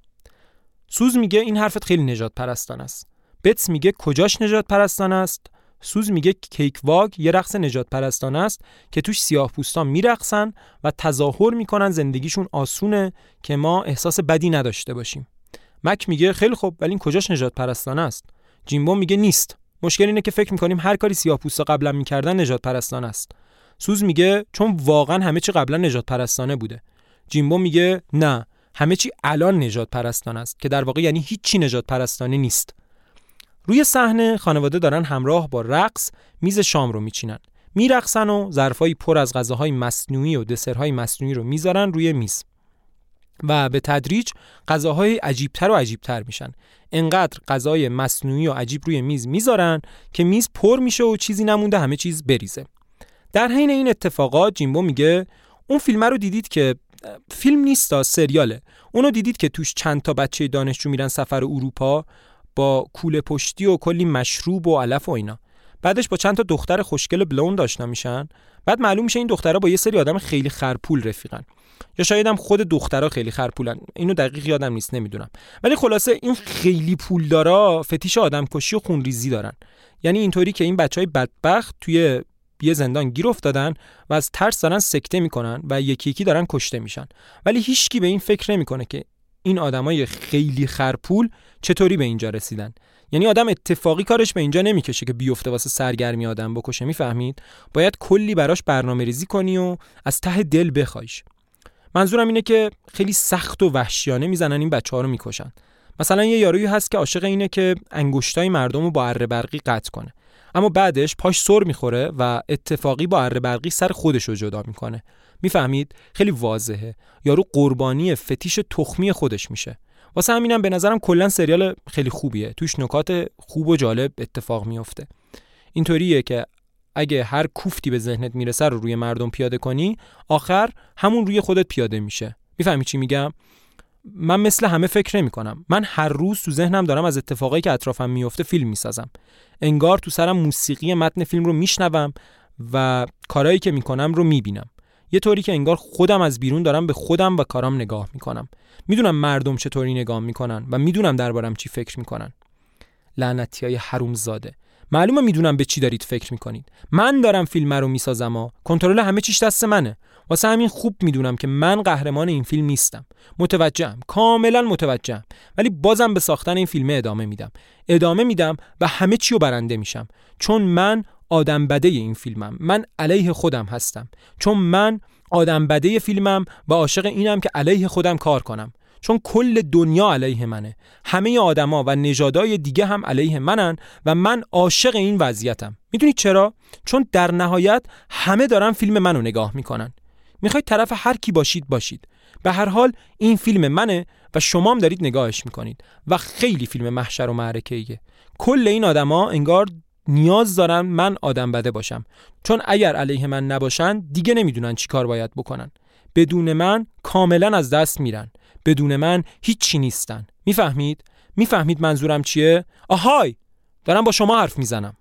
Speaker 1: سوز میگه این حرفت خیلی نجات پرستان است. بتس میگه کجاش نجات پرستان است؟ سوز میگه کیک واگ یه رقص نجات پرستانه است که توش سیاه پوستان میرقصن و تظاهر می‌کنن زندگیشون آسونه که ما احساس بدی نداشته باشیم. مک میگه خیلی خوب ولی این کجاش نجات پرستانه است؟ جیمبو میگه نیست. مشکل اینه که فکر می‌کنیم هر کاری سیاه پوستا قبلا می‌کردن نجات پرستانه است. سوز میگه چون واقعا همه چی قبلا نجات پرستانه بوده. جیمبو میگه نه همه چی الان نجات پرستانه است که در واقع یعنی هیچی نجات پرستانه نیست. روی صحنه خانواده دارن همراه با رقص میز شام رو میچینن. میرقصن و ظرفایی پر از غذاهای مصنوعی و دسرهای مصنوعی رو می‌ذارن روی میز و به تدریج غذاهای عجیبتر و عجیبتر میشن. انقدر غذای مصنوعی و عجیب روی میز می‌ذارن که میز پر میشه و چیزی نمونده همه چیز بریزه. در حین این اتفاقات جیمبو میگه اون فیلم رو دیدید که فیلم نیست سریاله. اونو دیدید که توش چند تا بچه دانشجو میرن سفر اروپا؟ با کوله پشتی و کلی مشروب و علف و اینا. بعدش با چند تا دختر خوشگل بلوند آشنا میشن. بعد معلوم میشه این دخترها با یه سری آدم خیلی خرپول رفیقن. یا شاید هم خود دخترها خیلی خرپولن. اینو دقیق یادم نیست نمی‌دونم. ولی خلاصه این خیلی پولدارا فتیش آدم کشی و خونریزی دارن. یعنی اینطوری که این بچه های بدبخت توی یه زندان گیر افتادن و از ترس دارن سکته می‌کنن و یکی یکی دارن کشته میشن. ولی هیچکی به این فکر نمی‌کنه که این آدمای خیلی خرپول چطوری به اینجا رسیدن؟ یعنی آدم اتفاقی کارش به اینجا نمی‌کشه که بیفته واسه سرگرمی آدم بکشه می‌فهمید؟ باید کلی براش برنامه ریزی کنی و از ته دل بخوایش. منظورم اینه که خیلی سخت و وحشیانه می‌زنن این بچه ها رو می‌کشن. مثلا یه یارویی هست که عاشق اینه که انگشتای مردم رو با اره برقی قطع کنه. اما بعدش پاش سر می‌خوره و اتفاقی با اره برقی سر خودش رو جدا می‌کنه. می‌فهمید؟ خیلی واضحه. یارو قربانی فتیش تخمی خودش میشه. واسه همینم به نظرم کلا سریال خیلی خوبیه. توش نکات خوب و جالب اتفاق میفته اینطوریه که اگه هر کوفتی به ذهنت می‌رسه رو روی مردم پیاده کنی آخر همون روی خودت پیاده میشه. می‌فهمی چی میگم؟ من مثل همه فکر نمی کنم من هر روز تو ذهنم دارم از اتفاقایی که اطرافم میفته فیلم می‌سازم. انگار تو سرم موسیقی متن فیلم رو میشنوم و کارهایی که می‌کنم رو می‌بینم. یه طوری که انگار خودم از بیرون دارم به خودم و کارام نگاه می‌کنم. می‌دونم مردم چطوری نگاه می‌کنن و می‌دونم دربارم چی فکر می‌کنن. لعنتی های حروم زاده معلومه می‌دونم به چی دارید فکر می‌کنید. من دارم فیلم رو می‌سازم و کنترل همه چیش دست منه. واسه همین خوب می‌دونم که من قهرمان این فیلم نیستم. متوجهم. کاملا متوجهم. ولی بازم به ساختن این فیلم ادامه میدم. ادامه میدم و همه چی رو برنده میشم. چون من آدم بده این فیلمم. من علیه خودم هستم. چون من آدم بده فیلمم و عاشق اینم که علیه خودم کار کنم. چون کل دنیا علیه منه. همه آدما و نژادای دیگه هم علیه منن و من عاشق این وضعیتم. می‌دونید چرا؟ چون در نهایت همه دارن فیلم منو نگاه می‌کنن. می‌خواید طرف هر کی باشید باشید. به هر حال این فیلم منه و شما هم دارید نگاهش می‌کنید. و خیلی فیلم محشر و معرکه ایه کل این آدما انگار نیاز دارن من آدم بده باشم. چون اگر علیه من نباشن دیگه نمی‌دونن چی کار باید بکنن. بدون من کاملا از دست میرن. بدون من هیچی نیستن. می‌فهمید؟ می‌فهمید منظورم چیه؟ آهای! دارم با شما حرف می‌زنم.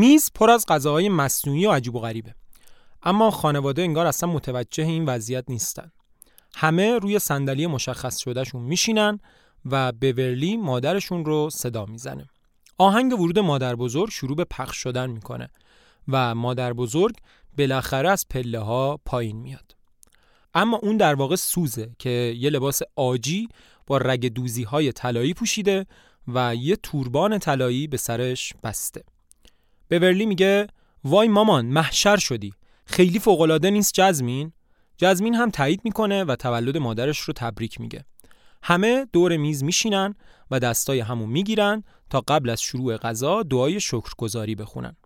Speaker 1: میز پر از غذاهای مصنوعی و عجیب و غریبه. اما خانواده انگار اصلا متوجه این وضعیت نیستن. همه روی صندلی مشخص شدهشون میشینن و بورلی مادرشون رو صدا می‌زنه. آهنگ ورود مادر بزرگ شروع به پخش شدن می‌کنه و مادر بزرگ بالاخره از پله ها پایین میاد. اما اون در واقع سوزه که یه لباس آجی با رگ دوزی های طلایی پوشیده و یه توربان طلایی به سرش بسته. بورلی میگه وای مامان محشر شدی. خیلی فوقالعاده نیست جزمین؟ جزمین هم تایید می‌کنه و تولد مادرش رو تبریک میگه. همه دور میز میشینن و دستای همو می‌گیرن تا قبل از شروع غذا دعای شکرگزاری بخونن.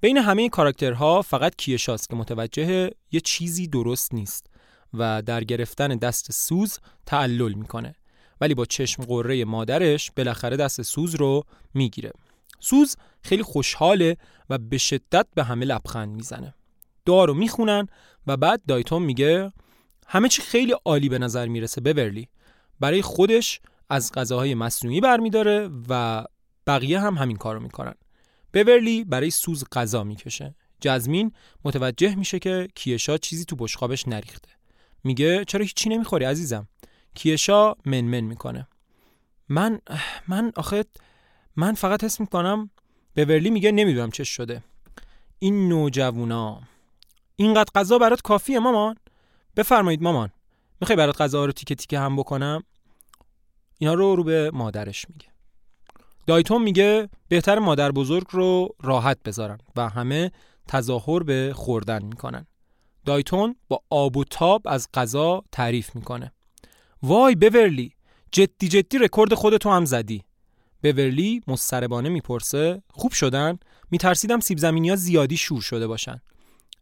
Speaker 1: بین همه کاراکترها فقط کیشاست که متوجه یه چیزی درست نیست و در گرفتن دست سوز تعلل می‌کنه. ولی با چشم قره مادرش بالاخره دست سوز رو می‌گیره. سوز خیلی خوشحاله و به شدت به همه لبخند می‌زنه. دعا رو می‌خونن و بعد دایتون میگه همه چی خیلی عالی به نظر می‌رسه بورلی برای خودش از غذاهای مصنوعی برمیداره و بقیه هم همین کارو می‌کنن. بورلی برای سوز غذا می‌کشه. جزمین متوجه میشه که کیشا چیزی تو بشقابش نریخته. میگه چرا هیچی نمی‌خوری عزیزم؟ کیشا منمن می‌کنه. من من آخه من فقط حس می‌کنم ورلی میگه نمی‌دونم چه شده. این نوجوونا اینقدر غذا برات کافیه مامان. بفرمایید مامان. می‌خوای برات غذا رو تیکه تیکه هم بکنم؟ اینا رو رو به مادرش میگه. دایتون میگه بهتر مادر بزرگ رو راحت بذارن و همه تظاهر به خوردن می‌کنن. دایتون با آب و تاب از غذا تعریف می‌کنه. وای بورلی جدی جدی رکورد خودتو هم زدی. بورلی مستربانه می‌پرسه خوب شدن؟ میترسیدم سیب زمینی ها زیادی شور شده باشن.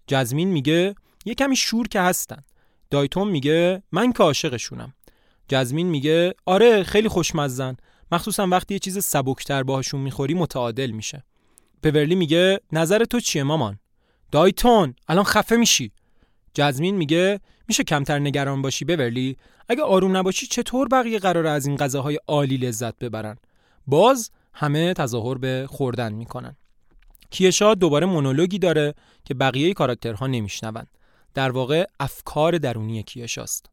Speaker 1: جزمین میگه یه کمی شور که هستن. دایتون میگه من که عاشقشونم. جزمین میگه آره خیلی خوشمزن مخصوصا وقتی یه چیز سبکتر باهاشون می‌خوری متعادل میشه. پورلی میگه نظر تو چیه مامان؟ دایتون الان خفه میشی. جزمین میگه میشه کمتر نگران باشی بورلی؟ اگه آروم نباشی چطور بقیه قرار از این غذاهای عالی لذت ببرن؟ باز همه تظاهر به خوردن می‌کنن. کیشا دوباره مونولوگی داره که بقیه کاراکترها نمیشنون. در واقع افکار درونی کیشاست.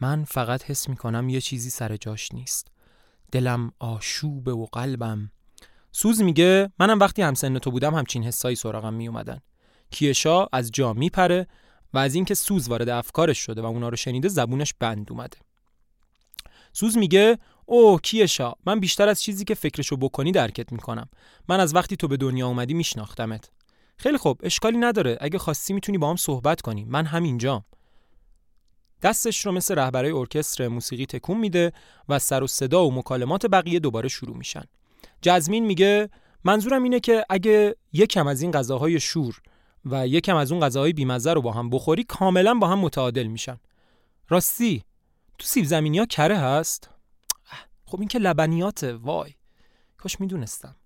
Speaker 1: من فقط حس می‌کنم یه چیزی سر جاش نیست. دلم آشوبه و قلبم. سوز میگه منم وقتی همسن تو بودم همچین حسایی سراغم میومدن کیشا از جا میپره و از اینکه سوز وارد افکارش شده و اونا رو شنیده زبونش بند اومده. سوز میگه اوه کیشا من بیشتر از چیزی که فکرشو بکنی درکت می‌کنم. من از وقتی تو به دنیا اومدی میشناختمت. خیلی خوب اشکالی نداره. اگه خواستی می‌تونی با هم صحبت کنی. من همینجام. دستش رو مثل رهبرای ارکستر موسیقی تکون میده و سر و صدا و مکالمات بقیه دوباره شروع میشن. جزمین میگه منظورم اینه که اگه یکم از این غذاهای شور و یکم از اون غذاهای بیمزه رو با هم بخوری کاملا با هم متعادل میشن. راستی تو سیب زمینی ها کره هست؟ خب این که لبنیاته وای. کاش می‌دونستم.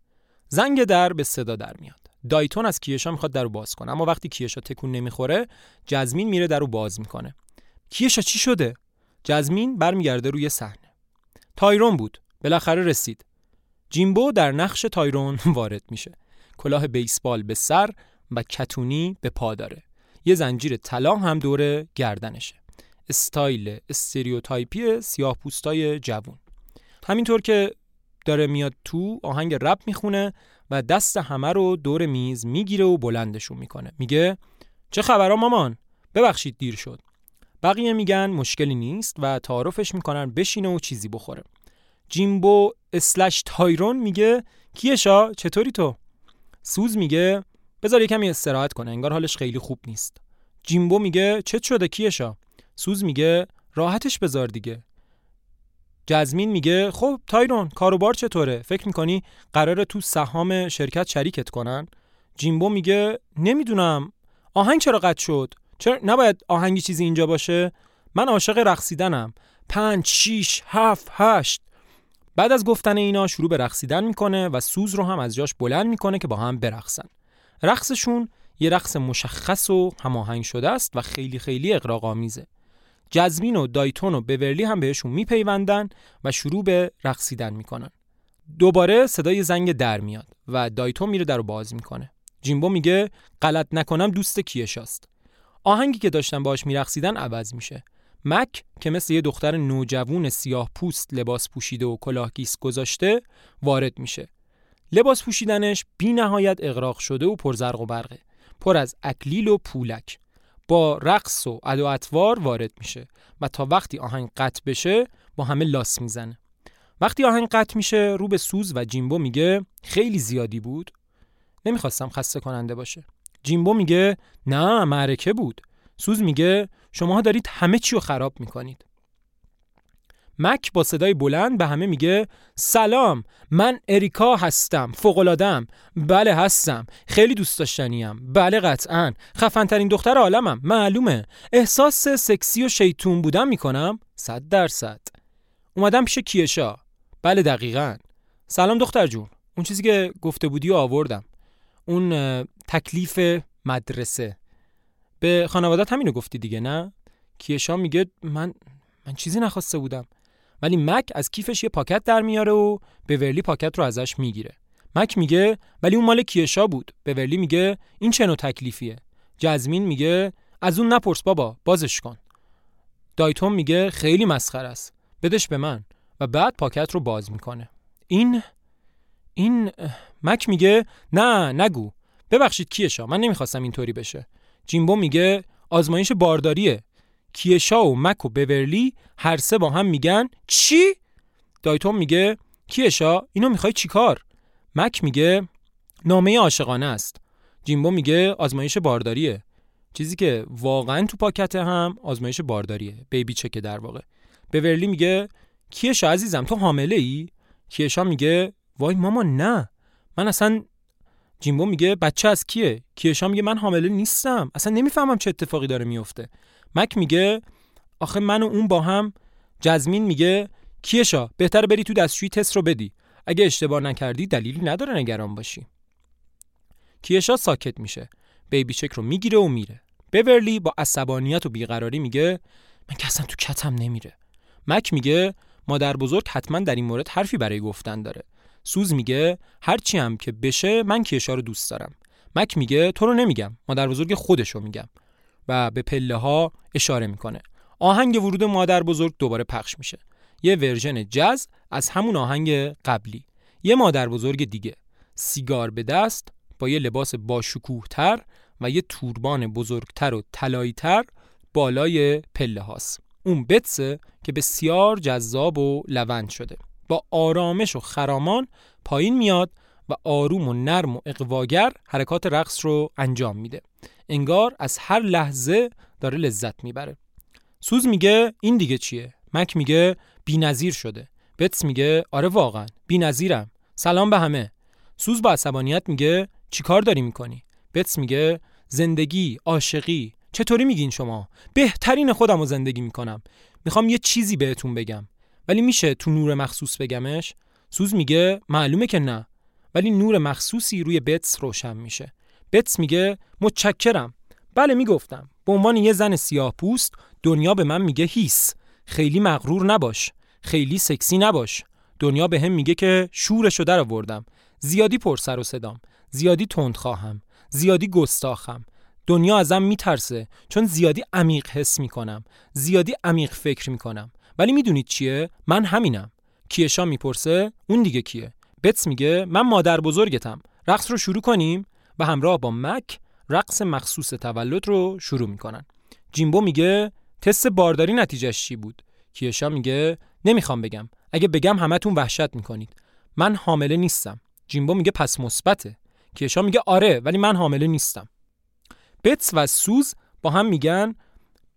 Speaker 1: زنگ در به صدا در میاد. دایتون از کیشا می‌خواد در رو باز کنه اما وقتی کیشا تکون نمی‌خوره جزمین میره در رو باز می‌کنه. کیشا چی شده؟ جزمین برمیگرده روی صحنه. تایرون بود. بالاخره رسید. جیمبو در نقش تایرون وارد میشه. کلاه بیسبال به سر و کتونی به پا داره. یه زنجیر طلا هم دور گردنشه. style stereotype ی سیاه پوستای جوون. همینطور که داره میاد تو آهنگ رپ می‌خونه و دست همه رو دور میز می‌گیره و بلندشون می‌کنه. میگه چه خبرها مامان؟ ببخشید دیر شد. بقیه میگن مشکلی نیست و تعارفش می‌کنن بشینه و چیزی بخوره. جیمبو اسلش تایرون میگه کیشا چطوری تو؟ سوز میگه بذار یکمی استراحت کنه انگار حالش خیلی خوب نیست. جیمبو میگه چه شده کیشا سوز میگه راحتش بذار دیگه. جزمین میگه خب تایرون کاروبار چطوره؟ فکر می‌کنی قراره تو سهام شرکت شریکت کنن؟ جیمبو میگه نمی‌دونم. آهنگ چرا قطع شد؟ چرا؟ نباید آهنگی چیزی اینجا باشه؟ من عاشق رقصیدنم. پنج شیش هفت هشت. بعد از گفتن اینا شروع به رقصیدن می‌کنه و سوز رو هم از جاش بلند می‌کنه که با هم برقصن. رقصشون یه رقص مشخص و هماهنگ شده است و خیلی خیلی اقراق‌آمیزه جزمین و دایتون و بورلی هم بهشون میپیوندن و شروع به رقصیدن می‌کنن. دوباره صدای زنگ در میاد و دایتون میره در رو باز می‌کنه. جیمبو میگه غلط نکنم دوست کیشاست. آهنگی که داشتن باش میرقصیدن عوض میشه. مک که مثل یه دختر نوجوون سیاه پوست لباس پوشیده و کلاهگیس گذاشته وارد میشه. لباس پوشیدنش بی نهایت اغراق شده و پرزرق و برقه. پر از اکلیل و پولک. با رقص و ادو اطوار وارد میشه و تا وقتی آهنگ قطع بشه با همه لاس می‌زنه. وقتی آهنگ قطع میشه رو به سوز و جیمبو میگه خیلی زیادی بود. نمی‌خواستم خسته کننده باشه. جیمبو میگه نه معرکه بود. سوز میگه شماها دارید همه چی رو خراب می‌کنید. مک با صدای بلند به همه میگه سلام من اریکا هستم فوقلادم بله هستم. خیلی دوست داشتنیم. بله قطعا. خفنترین دختر عالمم. معلومه. احساس سکسی و شیطون بودم می‌کنم؟ صد درصد. اومدم پیش کیشا. بله دقیقا. سلام دختر جون. اون چیزی که گفته بودی و آوردم. اون تکلیف مدرسه. به خانوادت همینو گفتی دیگه نه؟ کیشا میگه من من چیزی نخواسته بودم. ولی مک از کیفش یه پاکت در میاره و به ورلی پاکت رو ازش می‌گیره. مک میگه ولی اون مال کیشا بود. بورلی میگه این چه نوع تکلیفیه. جزمین میگه از اون نپرس بابا بازش کن. دایتون میگه خیلی مسخره است. بدش به من. و بعد پاکت رو باز می‌کنه. این این مک میگه نه نگو. ببخشید کیشا من نمی‌خواستم اینطوری بشه. جیمبو میگه آزمایش بارداریه. کیشا و مک و بورلی هر سه با هم میگن چی؟ دایتون میگه کیشا اینو می‌خوای چیکار مک میگه نامه عاشقانه است. جیمبو میگه آزمایش بارداریه. چیزی که واقعا تو پاکت هم آزمایش بارداریه بیبی چکه در واقع. بورلی میگه کیشا عزیزم تو حامله ای کیشا میگه وای ماما نه. من اصلا جیمبو میگه بچه از کیه؟ کیشا میگه من حامله نیستم. اصلا نمی‌فهمم چه اتفاقی داره میفته مک میگه آخه من و اون با هم جزمین میگه کیشا بهتر بری تو دستشویی تست رو بدی. اگه اشتباه نکردی دلیلی نداره نگران باشی. کیشا ساکت میشه. بیبی چک رو می‌گیره و میره. بورلی با عصبانیت و بیقراری میگه من که اصلا تو کتم نمیره. مک میگه مادر بزرگ حتما در این مورد حرفی برای گفتن داره. سوز میگه هرچی هم که بشه من کیشا رو دوست دارم. مک میگه تو رو نمیگم. مادر بزرگ خودش رو میگم. و به پله ها اشاره می‌کنه. آهنگ ورود مادر بزرگ دوباره پخش میشه. یه ورژن جز از همون آهنگ قبلی. یه مادر بزرگ دیگه. سیگار به دست با یه لباس باشکوه تر و یه توربان بزرگتر و تر بالای پله هاست. اون بتسه که بسیار جذاب و لوند شده. با آرامش و خرامان پایین میاد و آروم و نرم و اقواگر حرکات رقص رو انجام میده. انگار از هر لحظه داره لذت می‌بره. سوز میگه این دیگه چیه؟ مک میگه بی‌نظیر شده. بتس میگه آره واقعا بی‌نظیرم. سلام به همه. سوز با عصبانیت میگه چیکار داری می‌کنی؟ بتس میگه زندگی عاشقی. چطوری میگین شما؟ بهترین خودم رو زندگی می‌کنم. می‌خوام یه چیزی بهتون بگم. ولی میشه تو نور مخصوص بگمش؟ سوز میگه معلومه که نه. ولی نور مخصوصی روی بتس روشن میشه. بتس میگه متشکرم. بله می‌گفتم. به عنوان یه زن سیاه پوست دنیا به من میگه هیس. خیلی مغرور نباش. خیلی سکسی نباش. دنیا به هم میگه که شورشو در آوردم. زیادی پرسر و صدام. زیادی تند خواهم. زیادی گستاخم. دنیا ازم میترسه چون زیادی عمیق حس می‌کنم. زیادی عمیق فکر می‌کنم. ولی می‌دونید چیه؟ من همینم. کیشا می‌پرسه اون دیگه کیه؟ بتس میگه من مادر بزرگتم. رقص رو شروع کنیم. و همراه با مک رقص مخصوص تولد رو شروع می‌کنن. جیمبو میگه تست بارداری نتیجهش چی بود؟ کیشا میگه نمی‌خوام بگم. اگه بگم همتون وحشت می‌کنید. من حامله نیستم. جیمبو میگه پس مثبته. کیشا میگه آره ولی من حامله نیستم. بتس و سوز با هم میگن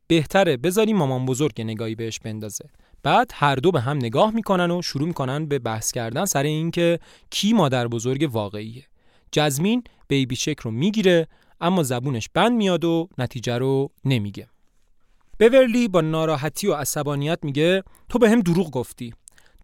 Speaker 1: بهتره بذاری مامان بزرگ نگاهی بهش بندازه. بعد هر دو به هم نگاه می‌کنن و شروع می‌کنن به بحث کردن سر اینکه کی مادر بزرگ واقعیه. جزمین بیبی چک رو می‌گیره اما زبونش بند میاد و نتیجه رو نمیگه. بورلی با ناراحتی و عصبانیت میگه تو به هم دروغ گفتی.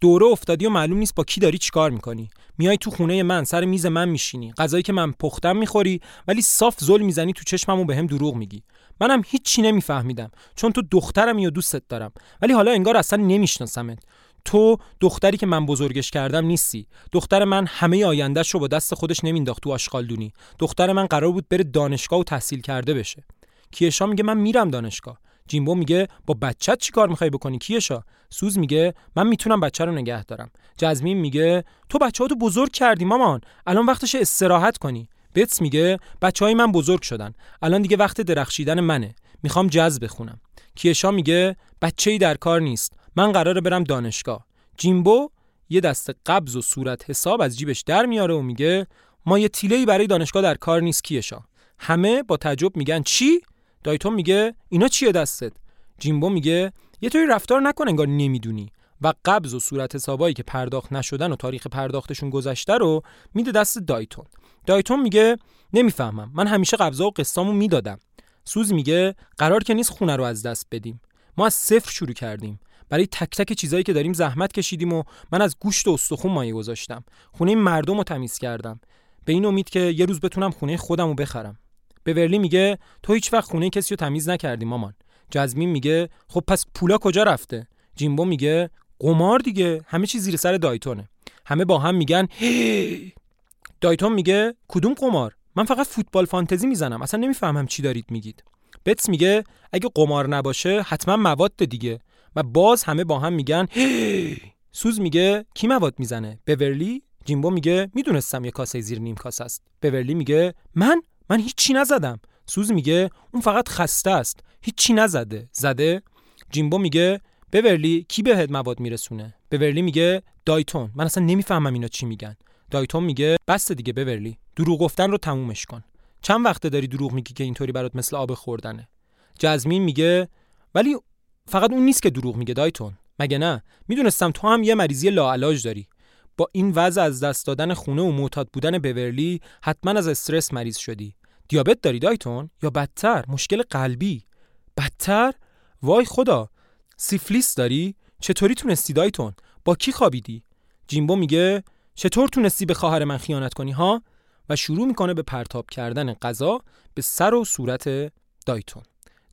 Speaker 1: دوره افتادی و معلوم نیست با کی داری چیکار می‌کنی. میای تو خونه من سر میز من میشینی. غذایی که من پختم می‌خوری ولی صاف زل می‌زنی تو چشمم و به هم دروغ میگی. منم هیچی نمیفهمیدم چون تو دخترم یا دوستت دارم. ولی حالا انگار اصلا نمیشناسمت. تو دختری که من بزرگش کردم نیستی. دختر من همه آیندهش رو با دست خودش نمینداخت تو آشغالدونی. دختر من قرار بود بره دانشگاه و تحصیل کرده بشه. کیشا میگه من میرم دانشگاه. جیمبو میگه با بچت چی کار می‌خوای بکنی کیشا؟ سوز میگه من می‌تونم بچه رو نگه دارم. جزمین میگه تو بچه تو بزرگ کردی مامان. الان وقتش استراحت کنی. بتس میگه بچه های من بزرگ شدن. الان دیگه وقت درخشیدن منه. می‌خوام جز بخونم. کیشا میگه بچه ای در کار نیست. من قراره برم دانشگاه. جیمبو یه دست قبض و صورت حساب از جیبش در میاره و میگه ما یه تیله برای دانشگاه در کار نیست کیشا همه با تعجب میگن چی؟ دایتون میگه اینا چیه دستت؟ جیمبو میگه یه طوری رفتار نکن انگار نمی‌دونی. و قبض و صورت حسابایی که پرداخت نشدن و تاریخ پرداختشون گذشته رو میده دست دایتون. دایتون میگه نمی‌فهمم من همیشه قبضا و قسطامو می‌دادم. سوز میگه قرار که نیست خونه رو از دست بدیم. ما از صفر شروع کردیم. برای تک تک چیزایی که داریم زحمت کشیدیم و من از گوشت و استخون مایه گذاشتم. خونه مردم رو تمیز کردم. به این امید که یه روز بتونم خونه خودم رو بخرم. ورلی میگه تو هیچ وقت خونه کسی رو تمیز نکردی مامان. جزمین میگه خب پس پولا کجا رفته؟ جیمبو میگه قمار دیگه همه چیز زیر سر دایتونه. همه با هم میگن دایتون میگه کدوم قمار؟ من فقط فوتبال فانتزی می‌زنم اصلا نمی‌فهمم چی دارید میگید. بتس میگه اگه قمار نباشه حتما مواد دیگه. و باز همه با هم میگن سوز میگه کی مواد می‌زنه؟ بورلی جیمبو میگه می‌دونستم یه کاسه زیر نیم کاسه است. بورلی میگه من؟ من هیچی نزدم. سوز میگه اون فقط خسته است. هیچی نزده. زده. جیمبو میگه بورلی کی بهت مواد میرسونه؟ بورلی میگه دایتون. من اصلا نمی‌فهمم اینا چی میگن. دایتون میگه بس دیگه بورلی دروغ گفتن رو تمومش کن. چند وقته داری دروغ میگی که اینطوری برات مثل آب خوردنه. جزمین میگه ولی فقط اون نیست که دروغ میگه دایتون. مگه نه؟ می‌دونستم تو هم یه مریضی لاعلاج داری. با این وضع از دست دادن خونه و معتاد بودن بورلی حتما از استرس مریض شدی. دیابت داری دایتون؟ یا بدتر؟ مشکل قلبی. بدتر؟ وای خدا! سیفلیس داری؟ چطوری تونستی دایتون؟ با کی خوابیدی؟ جیمبو میگه چطور تونستی به خواهر من خیانت کنی ها؟ و شروع می‌کنه به پرتاب کردن غذا به سر و صورت دایتون.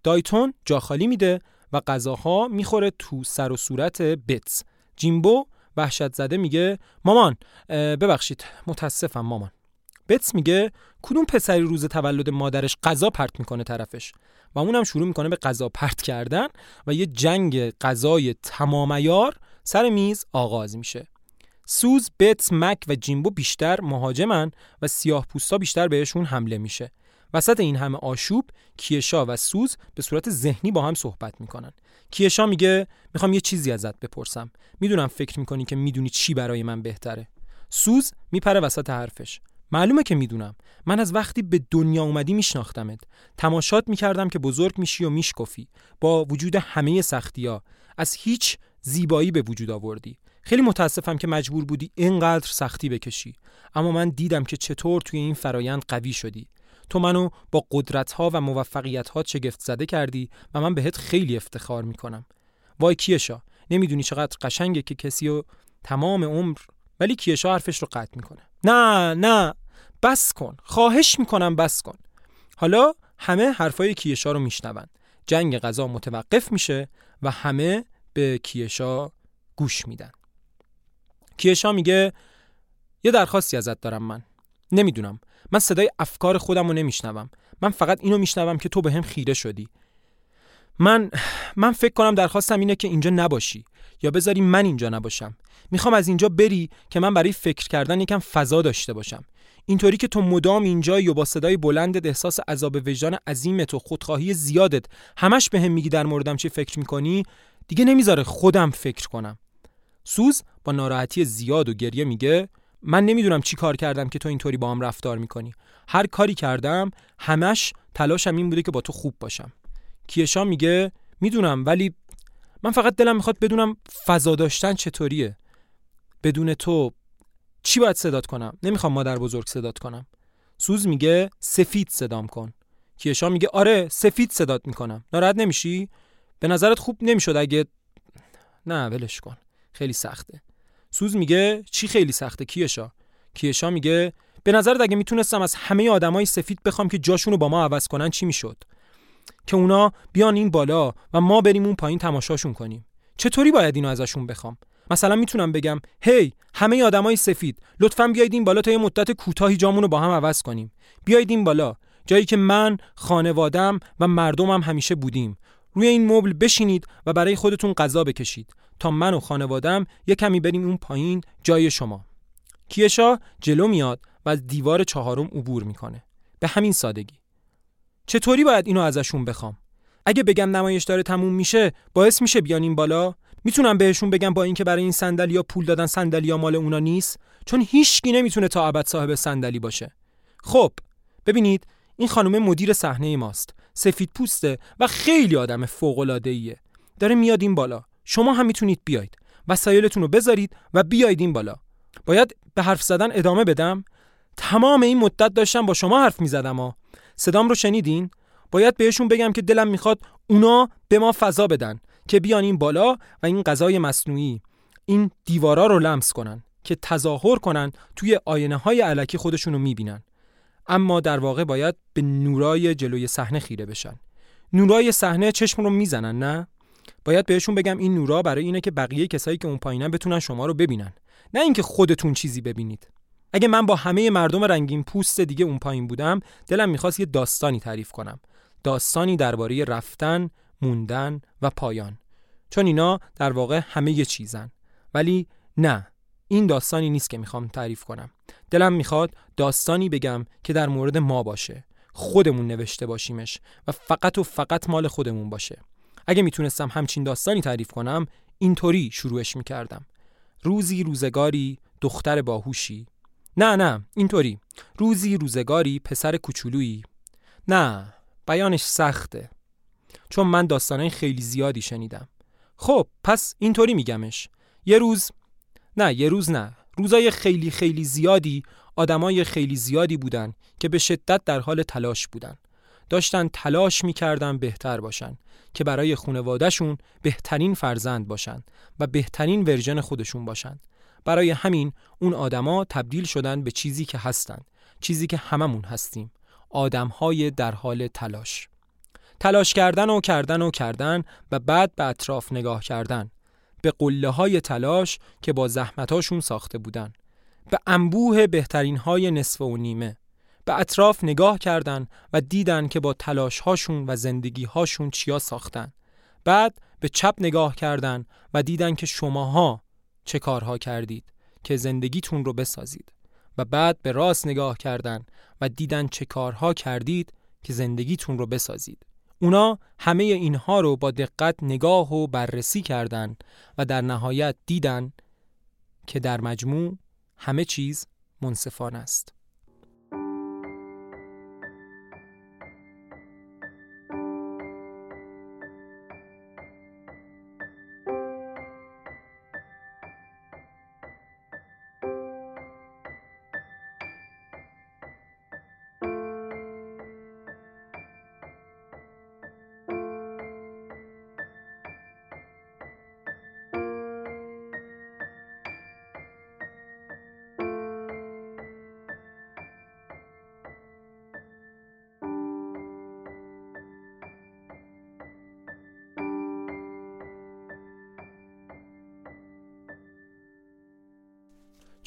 Speaker 1: دایتون جا خالی میده و غذاها می‌خوره تو سر و صورت بتس. جیمبو وحشت زده میگه مامان ببخشید متاسفم مامان. بتس میگه کدوم پسری روز تولد مادرش غذا پرت می‌کنه طرفش؟ و اونم شروع می‌کنه به غذا پرت کردن و یه جنگ غذای تمامیار سر میز آغاز میشه. سوز، بتس، مک و جیمبو بیشتر مهاجمن و سیاه پوستا بیشتر بهشون حمله میشه. وسط این همه آشوب کیشا و سوز به صورت ذهنی با هم صحبت می‌کنن. کیشا میگه می‌خوام یه چیزی ازت بپرسم. می‌دونم فکر می‌کنی که می‌دونی چی برای من بهتره. سوز میپره وسط حرفش. معلومه که می‌دونم من از وقتی به دنیا اومدی میشناختمت تماشات می‌کردم که بزرگ میشی و میشکفی با وجود همه سختیا از هیچ زیبایی به وجود آوردی خیلی متاسفم که مجبور بودی اینقدر سختی بکشی اما من دیدم که چطور توی این فرایند قوی شدی تو منو با قدرت ها و موفقیت ها چگفت زده کردی و من بهت خیلی افتخار می‌کنم. وای کیشا نمی‌دونی چقدر قشنگه که کسی و تمام عمر ولی کیشا حرفش رو قطع می‌کنه. نه نه بس کن. خواهش می‌کنم بس کن. حالا همه حرفای کیشا رو میشنون. جنگ غذا متوقف میشه و همه به کیشا گوش میدن. کیشا میگه یه درخواستی ازت دارم من. نمی‌دونم. من صدای افکار خودم رو نمیشنوم. من فقط اینو میشنوم که تو به هم خیره شدی. من من فکر کنم درخواستم اینه که اینجا نباشی یا بذاری من اینجا نباشم. می‌خوام از اینجا بری که من برای فکر کردن یکم فضا داشته باشم. اینطوری که تو مدام اینجا یا با صدای بلندت احساس عذاب وجدان عظیمت و خودخواهی زیادت همش به هم میگی در موردم چی فکر می‌کنی دیگه نمی‌ذاره خودم فکر کنم. سوز با ناراحتی زیاد و گریه میگه من نمی‌دونم چی کار کردم که تو اینطوری با هم رفتار می‌کنی. هر کاری کردم همش تلاشم این بوده که با تو خوب باشم. کیشا میگه می‌دونم ولی من فقط دلم می‌خواد بدونم فضا داشتن چطوریه. بدون تو چی باید صدات کنم؟ نمی‌خوام مادر بزرگ صدات کنم. سوز میگه سفید صدام کن. کیشا میگه آره سفید صدات می‌کنم. ناراحت نمیشی؟ به نظرت خوب نمی‌شد اگه نه ولش کن. خیلی سخته. سوز میگه چی خیلی سخته کیشا کیشا میگه به نظرت اگه می‌تونستم از همه آدمای سفید بخوام که جاشونو با ما عوض کنن چی می‌شد؟ که اونا بیان این بالا و ما بریم اون پایین تماشاشون کنیم. چطوری باید اینو ازشون بخوام؟ مثلا می‌تونم بگم هی همه آدمای سفید لطفا بیاید این بالا تا یه مدت کوتاهی جامونو با هم عوض کنیم. بیاید این بالا جایی که من خانوادم و مردمم همیشه بودیم. روی این مبل بشینید و برای خودتون غذا بکشید. تا من و خانوادم یه کمی بریم اون پایین جای شما. کیشا جلو میاد و از دیوار چهارم عبور می‌کنه. به همین سادگی. چطوری باید اینو ازشون بخوام؟ اگه بگم نمایش داره تموم میشه باعث میشه بیان این بالا؟ می‌تونم بهشون بگم با اینکه برای این صندلی پول دادن صندلی مال اونا نیست؟ چون هیچکی نمی‌تونه تا ابد صاحب صندلی باشه. خب ببینید این خانم مدیر صحنه ماست. سفید پوسته و خیلی آدم فوق العاده داره میاد این بالا. شما هم می‌تونید بیاید وسایلتون رو بذارید و بیاید این بالا. باید به حرف زدن ادامه بدم. تمام این مدت داشتم با شما حرف می‌زدم ها. صدام رو شنیدین؟ باید بهشون بگم که دلم می‌خواد اونا به ما فضا بدن که بیان این بالا و این غذای مصنوعی این دیوارا رو لمس کنن که تظاهر کنن توی آینه های علکی خودشونو می‌بینن. اما در واقع باید به نورای جلوی صحنه خیره بشن. نورای صحنه چشم رو می‌زنن نه؟ باید بهشون بگم این نورا برای اینه که بقیه کسایی که اون پایینن بتونن شما رو ببینن. نه اینکه خودتون چیزی ببینید. اگه من با همه مردم رنگین پوست دیگه اون پایین بودم دلم می‌خواست یه داستانی تعریف کنم. داستانی درباره رفتن، موندن و پایان. چون اینا در واقع همه یه چیزن. ولی نه این داستانی نیست که می‌خوام تعریف کنم. دلم می‌خواد داستانی بگم که در مورد ما باشه. خودمون نوشته باشیمش و فقط و فقط مال خودمون باشه. اگه می‌تونستم همچین داستانی تعریف کنم اینطوری شروعش می‌کردم. روزی روزگاری دختر باهوشی. نه نه اینطوری. روزی روزگاری پسر کوچولویی. نه بیانش سخته. چون من داستانهای خیلی زیادی شنیدم. خب پس اینطوری میگمش. یه روز نه یه روز نه. روزای خیلی خیلی زیادی آدمای خیلی زیادی بودن که به شدت در حال تلاش بودن. داشتن تلاش می‌کردن بهتر باشن که برای خونوادهشون بهترین فرزند باشن و بهترین ورژن خودشون باشن. برای همین اون آدما تبدیل شدن به چیزی که هستن چیزی که هممون هستیم آدمهای در حال تلاش. تلاش کردن و کردن و کردن و بعد به اطراف نگاه کردن به قله های تلاش که با زحمتاشون ساخته بودن به انبوه بهترین های نصف و نیمه. به اطراف نگاه کردن و دیدن که با تلاش هاشون و زندگی هاشون چیا ساختن. بعد به چپ نگاه کردن و دیدن که شماها چه کارها کردید که زندگیتون رو بسازید. و بعد به راست نگاه کردن و دیدن چه کارها کردید که زندگیتون رو بسازید. اونا همه اینها رو با دقت نگاه و بررسی کردن و در نهایت دیدن که در مجموع همه چیز منصفانه است.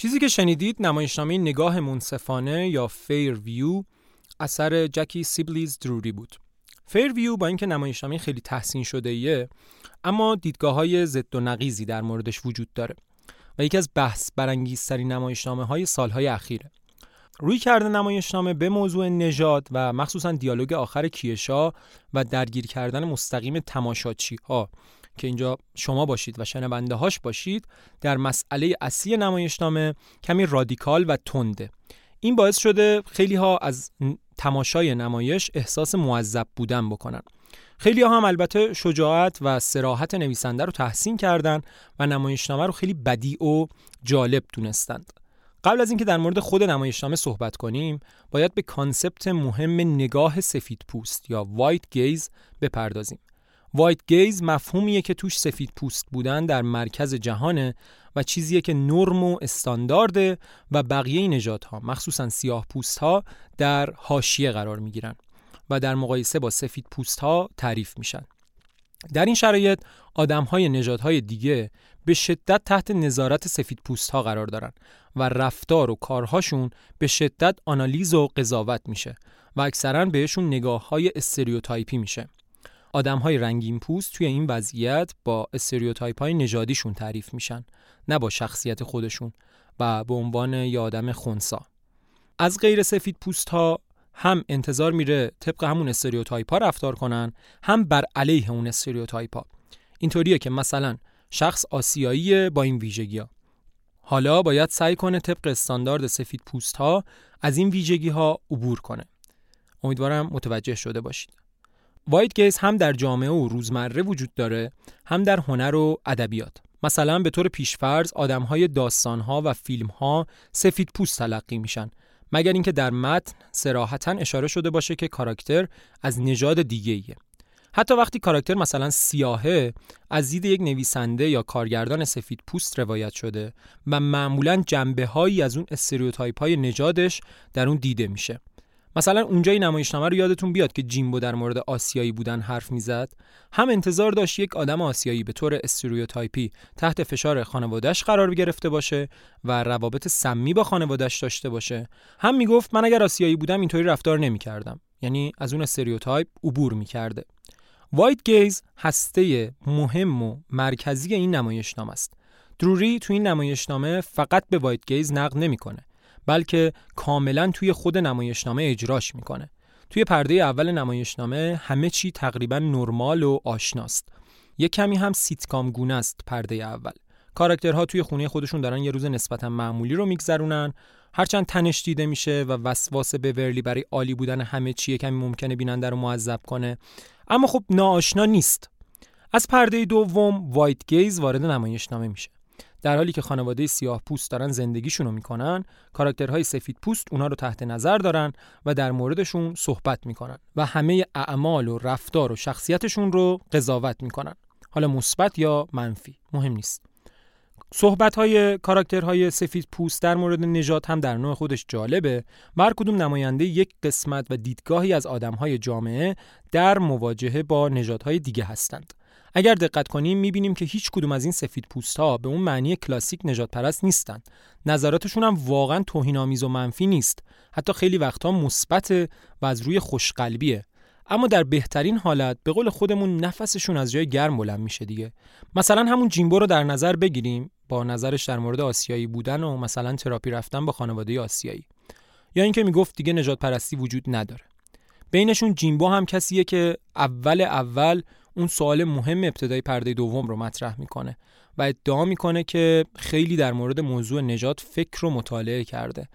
Speaker 1: چیزی که شنیدید نمایشنامه نگاه منصفانه یا Fairview اثر جکی سیبلیز دروری بود. Fairview با اینکه نمایشنامه خیلی تحسین شده ایه اما دیدگاه های ضد و نقیزی در موردش وجود داره و یکی از بحث برانگیزترین نمایشنامه های سالهای اخیره. رویکرد نمایشنامه به موضوع نژاد و مخصوصا دیالوگ آخر کیشا و درگیر کردن مستقیم تماشاچی ها که اینجا شما باشید و شنونده هاش باشید در مسئله اصلی نمایشنامه کمی رادیکال و تنده. این باعث شده خیلی ها از تماشای نمایش احساس معذب بودن بکنن. خیلی ها هم البته شجاعت و صراحت نویسنده رو تحسین کردن و نمایشنامه رو خیلی بدیع و جالب دونستند قبل از اینکه در مورد خود نمایشنامه صحبت کنیم باید به concept مهم نگاه سفید پوست یا white gaze بپردازیم. وایت گیز مفهومیه که توش سفید پوست بودن در مرکز جهانه و چیزیه که نرم و استاندارده و بقیه نجات ها مخصوصا سیاه پوست ها در حاشیه قرار می گیرن و در مقایسه با سفید پوست ها تعریف میشن. در این شرایط آدم های نجات های دیگه به شدت تحت نظارت سفید پوست ها قرار دارن و رفتار و کارهاشون به شدت آنالیز و قضاوت میشه و اکثرا بهشون نگاه های stereotype ی میشه. آدم های رنگین پوست توی این وضعیت با stereotype های نژادیشون تعریف میشن نه با شخصیت خودشون و به عنوان یه آدم خونسا. از غیر سفید پوست ها هم انتظار میره طبق همون stereotype ها رفتار کنن هم بر علیه اون stereotype ها اینطوریه که مثلا شخص آسیایی با این ویژگی ها حالا باید سعی کنه طبق استاندارد سفید پوست ها از این ویژگی ها عبور کنه. امیدوارم متوجه شده باشید. وایت گیز هم در جامعه و روزمره وجود داره هم در هنر و ادبیات. مثلا به طور پیشفرض آدمهای داستانها و فیلمها سفید پوست تلقی میشن. مگر اینکه در متن سراحتا اشاره شده باشه که کاراکتر از نژاد دیگه ایه. حتی وقتی کاراکتر مثلا سیاهه از دید یک نویسنده یا کارگردان سفید پوست روایت شده و معمولا جنبه هایی از اون stereotype های نژادش در اون دیده میشه. مثلا اونجای نمایشنامه رو یادتون بیاد که جیمبو در مورد آسیایی بودن حرف می‌زد؟ هم انتظار داشت یک آدم آسیایی به طور stereotype ی تحت فشار خانوادهش قرار گرفته باشه و روابط سمی با خانوادهش داشته باشه. هم می‌گفت من اگر آسیایی بودم اینطوری رفتار نمی‌کردم. یعنی از اون stereotype عبور می‌کرده. white gaze هسته مهم و مرکزی این نمایشنامه است. دروری تو این نمایشنامه فقط به white gaze نقد نمی‌کنه. بلکه کاملا توی خود نمایشنامه اجراش می‌کنه. توی پرده اول نمایشنامه همه چی تقریبا نرمال و آشناست. یه کمی هم سیتکام گونه است پرده اول. کاراکترها توی خونه خودشون دارن یه روز نسبتا معمولی رو میگذرونن. هرچند تنش دیده میشه و وسواس بورلی برای عالی بودن همه چی کمی ممکنه بیننده رو معذب کنه. اما خب ناآشنا نیست. از پرده دوم وایت گیز وارد نمایشنامه میشه. در حالی که خانواده سیاه پوست دارن زندگیشون رو می‌کنن کاراکترهای سفید پوست اونا رو تحت نظر دارن و در موردشون صحبت می‌کنن و همه اعمال و رفتار و شخصیتشون رو قضاوت می‌کنن. حالا مثبت یا منفی مهم نیست. صحبت های کاراکترهای سفید پوست در مورد نجات هم در نوع خودش جالبه. و هر کدوم نماینده یک قسمت و دیدگاهی از آدم های جامعه در مواجهه با های دیگه هستند. اگر دقت کنیم می‌بینیم که هیچ کدوم از این سفید پوست ها به اون معنی کلاسیک نجات پرست نیستند. نظراتشون هم واقعا توهین آمیز و منفی نیست. حتی خیلی وقتها مثبت و از روی خوشقلبیه. اما در بهترین حالت به قول خودمون نفسشون از جای گرم بلند میشه دیگه. مثلا همون جیمبو رو در نظر بگیریم با نظرش در مورد آسیایی بودن و مثلا تراپی رفتن با خانواده آسیایی. یا اینکه می‌گفت دیگه نجات پرستی وجود نداره. بینشون جیمبو هم کسیه که اول اول اون سوال مهم ابتدای پرده دوم رو مطرح می‌کنه و ادعا می‌کنه که خیلی در مورد موضوع نجات فکر رو مطالعه کرده.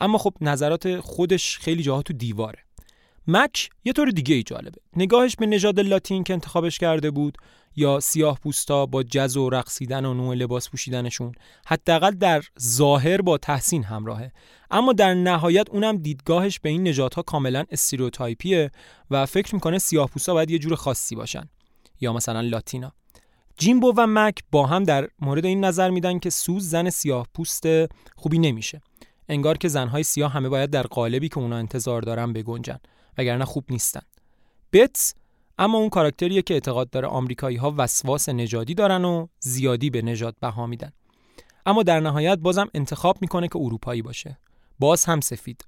Speaker 1: اما خب نظرات خودش خیلی جاها تو دیواره. مک یه طور دیگه ای جالبه. نگاهش به نژاد لاتین که انتخابش کرده بود یا سیاه پوستا با جز و رقصیدن و نوع لباس پوشیدنشون حداقل در ظاهر با تحسین همراهه. اما در نهایت اونم دیدگاهش به این نژادها ها کاملا استریوتایپیه و فکر می‌کنه سیاه پوستا باید یه جور خاصی باشن. یا مثلا لاتینا. جیمبو و مک با هم در مورد این نظر میدن که سوز زن سیاه پوست خوبی نمیشه. انگار که زنهای سیاه همه باید در قالبی که اونا انتظار دارن بگنجن وگرنه خوب نیستن. بتس اما اون کاراکتریه که اعتقاد داره آمریکایی ها وسواس نژادی دارن و زیادی به نژاد بها میدن. اما در نهایت بازم انتخاب می‌کنه که اروپایی باشه. باز هم سفید.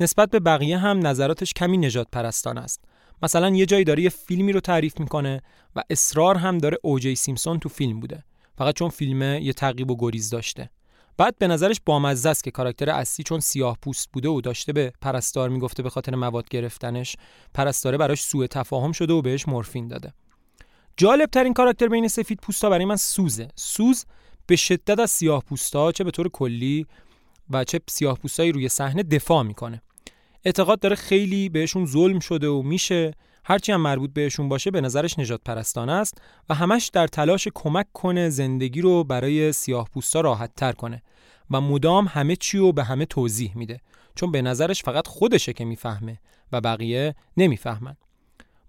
Speaker 1: نسبت به بقیه هم نظراتش کمی نجات پرستان است. مثلا یه جایی داره یه فیلمی رو تعریف می‌کنه و اصرار هم داره اوجی سیمسون تو فیلم بوده. فقط چون فیلمه یه تعقیب و گریز داشته. بعد به نظرش بامزه است که کاراکتر اصلی چون سیاه پوست بوده و داشته به پرستار می‌گفته به خاطر مواد گرفتنش پرستاره براش سوء تفاهم شده و بهش مورفین داده. جالب ترین کاراکتر بین سفید پوستا برای من سوزه. سوز به شدت از سیاه پوستا چه به طور کلی و چه سیاه پوستایی روی صحنه دفاع می‌کنه. اعتقاد داره خیلی بهشون ظلم شده و میشه. هرچی هم مربوط بهشون باشه به نظرش نجات پرستانه است و همش در تلاش کمک کنه زندگی رو برای سیاه پوستا راحت تر کنه و مدام همه چی رو به همه توضیح میده. چون به نظرش فقط خودشه که می‌فهمه و بقیه نمی‌فهمن.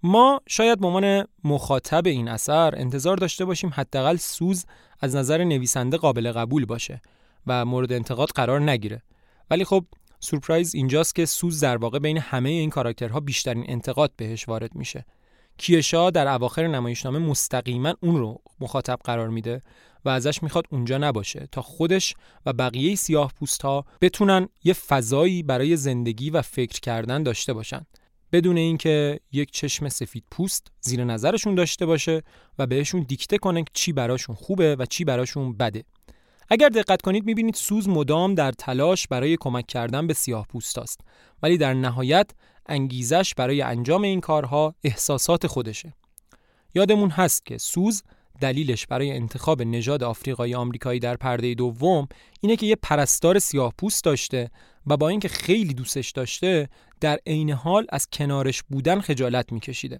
Speaker 1: ما شاید به عنوان مخاطب این اثر انتظار داشته باشیم حداقل سوز از نظر نویسنده قابل قبول باشه و مورد انتقاد قرار نگیره. ولی خب سورپرایز اینجاست که سوز در واقع بین همه این کاراکترها بیشترین انتقاد بهش وارد میشه. کیشا در اواخر نمایشنامه مستقیما اون رو مخاطب قرار میده و ازش می‌خواد اونجا نباشه تا خودش و بقیه سیاه پوست ها بتونن یه فضایی برای زندگی و فکر کردن داشته باشن. بدون اینکه یک چشم سفید پوست زیر نظرشون داشته باشه و بهشون دیکته کنه چی براشون خوبه و چی براشون بده. اگر دقت کنید می‌بینید سوز مدام در تلاش برای کمک کردن به سیاه پوست است. ولی در نهایت انگیزش برای انجام این کارها احساسات خودشه. یادمون هست که سوز دلیلش برای انتخاب نژاد آفریقایی آمریکایی در پرده دوم اینه که یه پرستار سیاه پوست داشته و با اینکه خیلی دوستش داشته در عین حال از کنارش بودن خجالت میکشیده.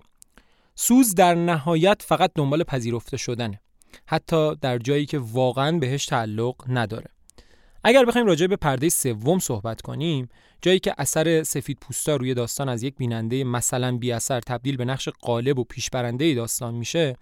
Speaker 1: سوز در نهایت فقط دنبال پذیرفته شدنه. حتی در جایی که واقعا بهش تعلق نداره. اگر بخوایم راجع به پرده سوم صحبت کنیم جایی که اثر سفید پوستا روی داستان از یک بیننده مثلا بی اثر تبدیل به نقش قالب و پیشبرنده داستان میشه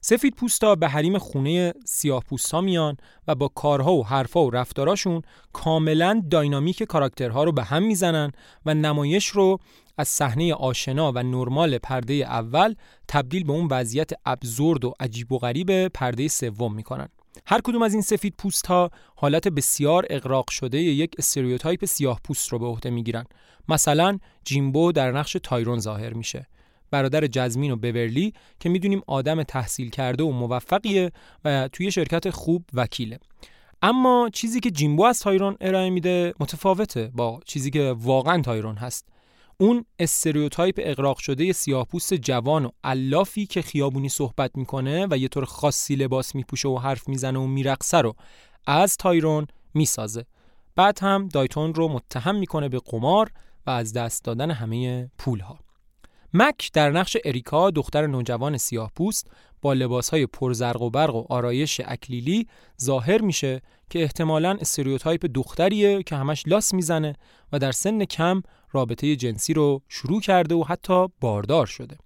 Speaker 1: سفید پوستا به حریم خونه سیاه پوستا میان و با کارها و حرفها و رفتاراشون کاملا dynamic کاراکترها رو به هم می‌زنن و نمایش رو از صحنه آشنا و نرمال پرده اول تبدیل به اون وضعیت ابزورد و عجیب و غریب پرده سوم می‌کنن. هر کدوم از این سفید پوست ها حالت بسیار اغراق شده یک stereotype سیاه پوست رو به عهده می‌گیرن. مثلا جیمبو در نقش تایرون ظاهر میشه. برادر جزمین و بورلی که می‌دونیم آدم تحصیل کرده و موفقیه و توی شرکت خوب وکیله. اما چیزی که جیمبو از تایرون ارائه میده متفاوته با چیزی که واقعا تایرون هست. اون stereotype اغراق شده سیاهپوست جوان و علافی که خیابونی صحبت می‌کنه و یه طور خاصی لباس میپوشه و حرف می‌زنه و میرقصه رو از تایرون می‌سازه. بعد هم دایتون رو متهم می‌کنه به قمار و از دست دادن همه پولها. مک در نقش اریکا دختر نوجوان سیاه پوست با لباسهای پرزرق و برق و آرایش اکلیلی ظاهر میشه که احتمالاً stereotype دختریه که همش لاس می‌زنه و در سن کم رابطه جنسی رو شروع کرده و حتی باردار شده.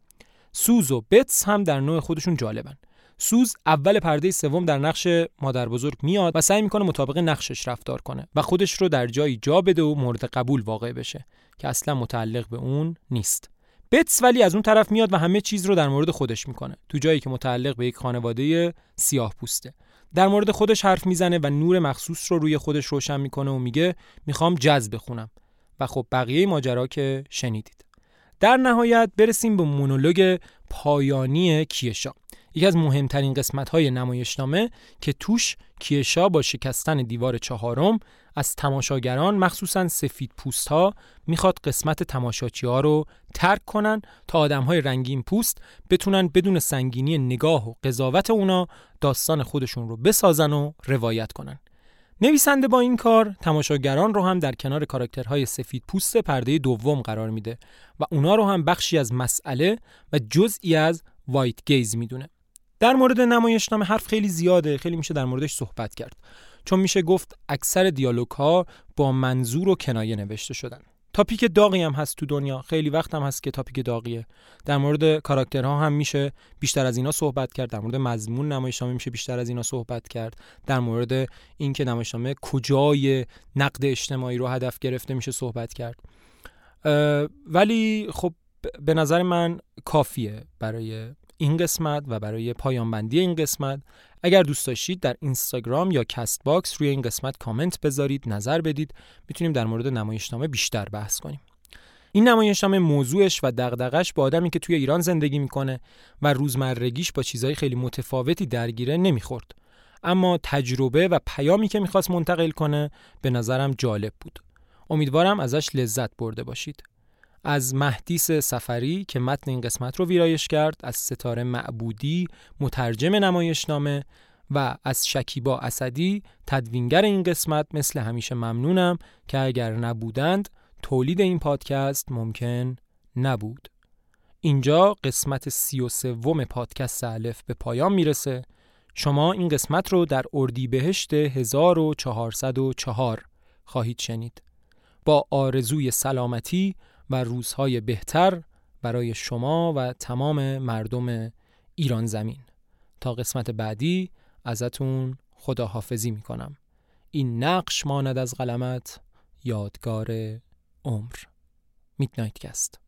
Speaker 1: سوز و بتس هم در نوع خودشون جالبن. سوز اول پرده سوم در نقش مادر بزرگ میاد و سعی می‌کنه مطابق نقشش رفتار کنه و خودش رو در جایی جا بده و مورد قبول واقع بشه که اصلا متعلق به اون نیست. بتس ولی از اون طرف میاد و همه چیز رو در مورد خودش می‌کنه تو جایی که متعلق به یک خانواده سیاه پوسته در مورد خودش حرف می‌زنه و نور مخصوص رو روی خودش روشن می‌کنه و میگه می‌خوام جز بخونم و خب بقیه ماجرا که شنیدید. در نهایت برسیم به مونولوگ پایانی کیشا. یکی از مهمترین قسمت های نمایشنامه که توش کیشا با شکستن دیوار چهارم از تماشاگران مخصوصا سفید پوست ها می‌خواد قسمت تماشاچی ها رو ترک کنن تا آدم های رنگین پوست بتونن بدون سنگینی نگاه و قضاوت اونا داستان خودشون رو بسازن و روایت کنن. نویسنده با این کار تماشاگران رو هم در کنار کاراکترهای سفید پوست پرده دوم قرار میده و اونا رو هم بخشی از مسئله و جزئی از وایت گیز می‌دونه. در مورد نمایشنامه حرف خیلی زیاده خیلی میشه در موردش صحبت کرد. چون میشه گفت اکثر دیالوگ ها با منظور و کنایه نوشته شدن. تاپیک داغی هم هست تو دنیا. خیلی وقت هم هست که تاپیک داغیه. در مورد کاراکترها هم میشه بیشتر از اینا صحبت کرد. در مورد مضمون نمایشنامه میشه بیشتر از اینا صحبت کرد. در مورد اینکه نمایشنامه کجای نقد اجتماعی رو هدف گرفته میشه صحبت کرد. ولی خب به نظر من کافیه برای این قسمت و برای پایان بندی این قسمت. اگر دوست داشتید در اینستاگرام یا کست باکس روی این قسمت کامنت بذارید نظر بدید می‌تونیم در مورد نمایشنامه بیشتر بحث کنیم. این نمایشنامه موضوعش و دغدغش با آدمی که توی ایران زندگی می‌کنه و روزمرگیش با چیزهای خیلی متفاوتی درگیره نمی‌خورد. اما تجربه و پیامی که می‌خواست منتقل کنه به نظرم جالب بود. امیدوارم ازش لذت برده باشید. از مهدیس سفری که متن این قسمت رو ویرایش کرد از ستاره معبودی مترجم نمایشنامه و از شکیبا اسدی تدوینگر این قسمت. مثل همیشه ممنونم که اگر نبودند تولید این پادکست ممکن نبود. اینجا قسمت سی و سوم پادکست الف به پایان می‌رسه. شما این قسمت رو در اردیبهشت 1404 خواهید شنید. با آرزوی سلامتی و روزهای بهتر برای شما و تمام مردم ایران زمین. تا قسمت بعدی ازتون خداحافظی می‌کنم. این نقش ماند از قلمت یادگار عمر. میدنایت کست